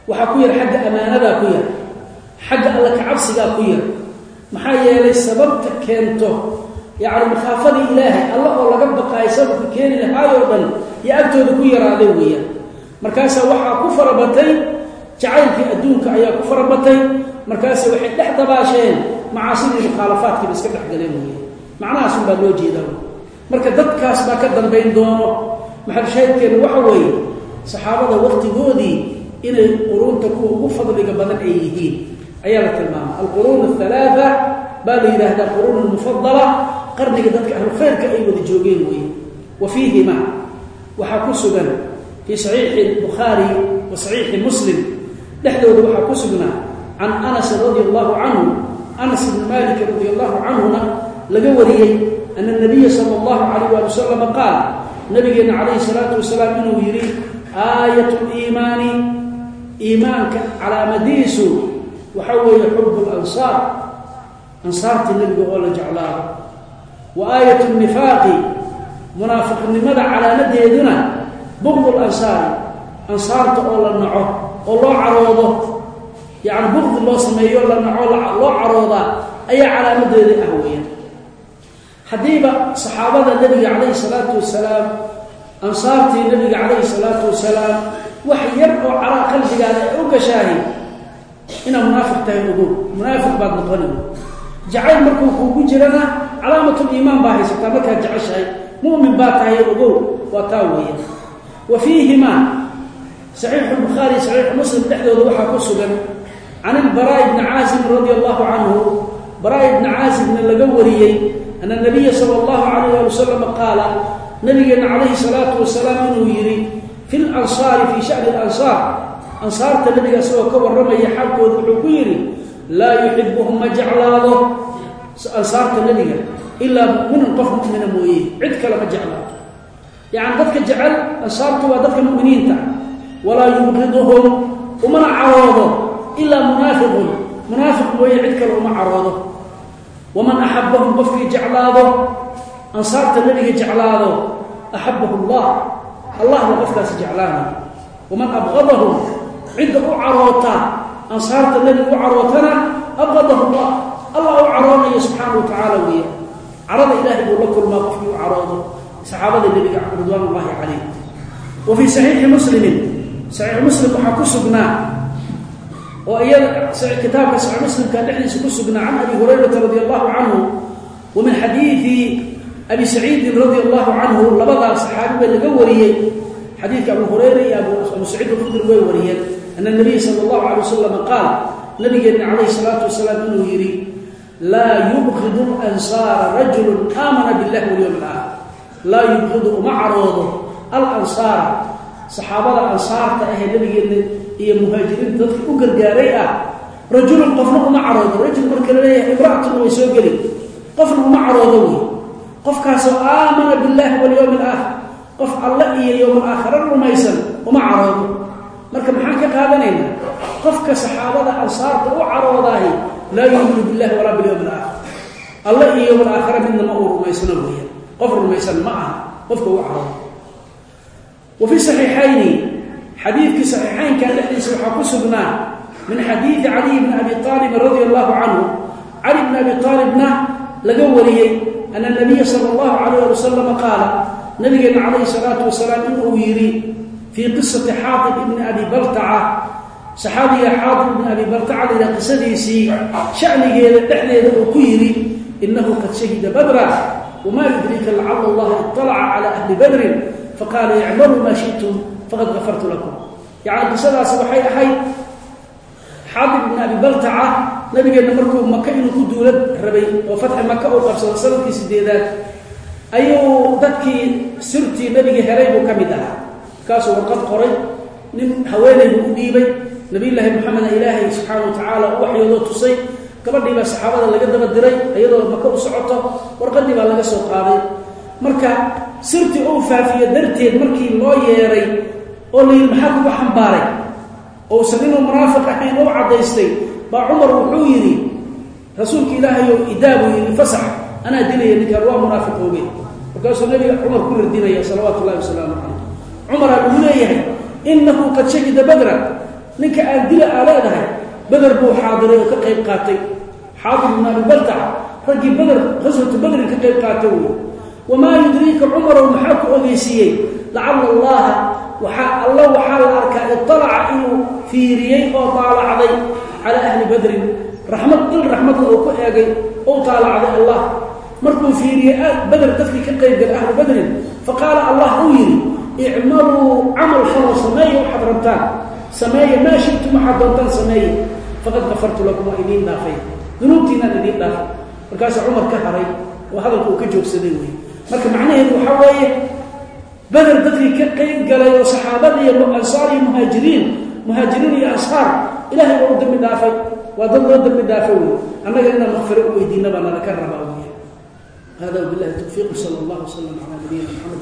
waxaa ku yar xagga ammaanadaa ku yar xagga alla kacabsigaa ku yar maxaa yeelay sababta keento yacni makhaafadii ilaahay alla oo laga baqaayo sababka keeni lahaayoo dhan iyo agtooda ku yaraaday weeyaan. Markaasaa waxaa ku farabatay jacaylkii adduunka ayaa ku farabatay markaase waxay dhex dabaasheen macaasidii mukhaalafaadkiiba iska dhexgaleen weeye macnahaasun baa loo jeedaa marka dadkaas baa ka dambayn doono. Maxalshaydkeenna waxa weeye saxaabada waktigoodii inay quruunta kuwa ugu fadliga badan ay yihiin ayaa la tilmaama alquruun athalaaa baa la yidhaahdaa quruun almufadala qarniga dadka ahlu khayrka ay wada joogeen weeye wa fiihima waxaa ku sugan fii saxiixi bukhaari wa saxiixi muslim. Dhexdooda waxaa ku sugnaa can anas radi allahu canhu anas ibni malik radi allahu canhuna laga wariyey ana nabiya sala allahu calayh waali wasalam qaal nabigeenna calayhi salaatu wasalaam inuu yidhi aayat liimaani iimaanka calaamadiisu waxaa weeye xubu lansaar ansaartii nebiga oo la jeclaado. Wa aayat nifaaqi munaafiqnimada calaamadeeduna bugd lansaari ansaarta oo la naco oo loo caroodo yani bugdi loo sameeyo la naco loo caroodaa ayaa calaamadeeda ah weeyaan. Haddiiba saxaabada nebiga calayhi salaatu wasalaam ansaartii nebiga calayhi salaatu wasalaam wax yar oo caraa qalbigaada ay u gashaahi inaad munaafiq tahay ogow munaafiq baad noqoni jacayl markuu kuugu jirana calaamatuliimaan baa haysataa markaad jeceshahay mu'min baa tahay ogow waa taa weeyaan. Wa fiihima saxiixu lbukhaari saxiixu muslim dhexdooda waxaa ku sugan can ilbaraa ibni caazib radi allahu canhu baraa ibni caazibna laga wariyey ana nabiya sala allahu calayh ali wasalam qaala nabigeenna calayhi salaatu wasalaam inuu yidhi fi lansaari fii shani alansaar. Ansaarta nebiga isagoo ka warramaya xaalkooda wuxuu ku yidhi laa yuxibuhum ma jeclaado. Ansaarta nebiga ilaa mu'minan qof mu'mina mooye cid kale ma jeclaado yacni dadka jecel ansaartu waa dadka mu'miniinta walaa yubqiduhum umana caroodo ilaa munaafiqun. Munaafiq mooye cid kale uma caroodo waman axabahum qofkii jeclaado ansaarta nebiga jeclaado axabahu allah. Allah baa qofkaasi jeclaanaya waman abqadahum cidda u caroota ansaarta nebiga u carootana abqadahu llah allah u caroonayo subxaana wa tacaala weeya carada ilaahay buu la kulmaa qofkii u caroodo saxaabada nebiga ridwaan ullahi calayh oo iyada kitaabka saxiix muslimka dhexdiisa ku sugnaa can abi hurayrata radi allahu canhu wa min xadiidi abi saciidin radi allahu canhu labadaa saxaabi bay laga wariyey. Xadiidka abu hurayra iyo abu saciid alkhudri way wariyeen. Ana nabiya sala allahu alay wasalam qaal nabigeenna calayhi salaatu wasalaam inuu yidhi laa yubqidu lansaara rajulun aamana billahi walyowm alaakhir laa yubqidu uma caroodo alansaara saxaabada ansaarta ahee nabigeenna iyo muhaajiriinta dadka u gargaaray ah. Rajulun qofna uma caroodo. Rajul marka la leeyahay way soo geli qofna uma caroodo wey. Qofkaasoo aamana biاllahi walyowmi alaakhir qof alle iyo yowm alaakhira rumaysan uma caroodo. Marka maxaan ka qaadanaynaa? Qofka saxaabada ansaarta u caroodaahi laa yuuminu billahi walaa bilyowmi alaakhir alle iyo yowm alaakhira midna ma uu rumaysano weeyaan. Qof rumaysan ma aha qofka u caroodo. Wa fi saxiixayni xadiidkii saxiixaynka dhexdiisa waxaa ku sugnaa min xadiidi caliy bni abi aalibin radia allahu canhu cali bni abi aalibna laga wariyey ana nabiya sala allahu calayh ali wasalama qaala nabigeena calayhi salaatu wasalaam inuu yidhi fii qisati xaatib ibni abi baltaca saxaabiga xaatib ibni abi baltaca layidhaha qisadiisii shanigeeda dhexdeeda uu ku yidhi inahu qad shahida badra wamaa yudriika lacala allaha iطalaca cala ahli badrin faqaala icmaluu maa shi'tum faqad gafartu lakum. Yacni qisadaasi waxay ahayd xaatib ibni abi baltaca nabigeenna markuu maka inuu ku duulad rabay oo fatxi maka uu qabsado sannadkii sideedaad ayuu dadkii sirtii nabiga helay buu ka mid ahaa. Markaasuu warqad qoray nin haweenaybu u dhiibay. Nabiyullaahi maxameda ilaahay subxaana wa tacaala u waxyoodoo tusay gabadhii baa saxaabada laga daba diray iyadoo maka u socoto warqadii baa laga soo qaaday. Marka sirtii uu faafiyo darteed markii loo yeeray oo la yidhi maxaa kugu xambaaray? Ousan inuu munaafiq ahayn u caddaystay baa cumar wuxuu yidhi rasuulka ilaahayow idaa buu yidhi fasax anaa dilaya ninkaan waa munaafiqooge markaasuu nabiga cumar ku radinaya salawaatu ullahi wasalaamu calayh. Cumaraa uu leeyahay inahu qad shahida badra ninka aan dila aa leedahay beder buu xaadiray oo ka qayb qaatay. Xaadir ibn baltaca raggii beder qaswatu badrin ka qayb qaatay wey wamaa yudriika cumarow maxaa ku ogeysiiyey? Lacala allaha waxaa alla waxaa la arkaa iطalaca inuu fiiriyey oo taalacday cala ahli badrin. Raxmad il raxmadda uu ku eegay ou taalacday allah. Markuu fiiriyey beder dadkii ka qaybgal ahlu badrin faqaala allah uu yidhi icmaluu camal falo sameeya waxaad rabtaan. Sameeya maa shitum waxaad doontaan sameeya. Faqad kafartu lakum waa idiin dhaafay. Dunuubtiinaan idiin dhaafay. Markaasuu cumar ka haray oo hadalka uu ka joogsaday wey marka macnaheedu waxaa weeye beder dadkii ka qayb galay oo saxaabada iyo ansaar iyo muhaajiriin muhaajiriin iyo ansaar ilahay waa u dambi dhaafay. Waa dad loo dambi dhaafay wey annaga inaan makfiro u weydiina baa nala ka rabaa wey hada wabilahi tawfiiq sala allah wslam calaa nabiyina maxamed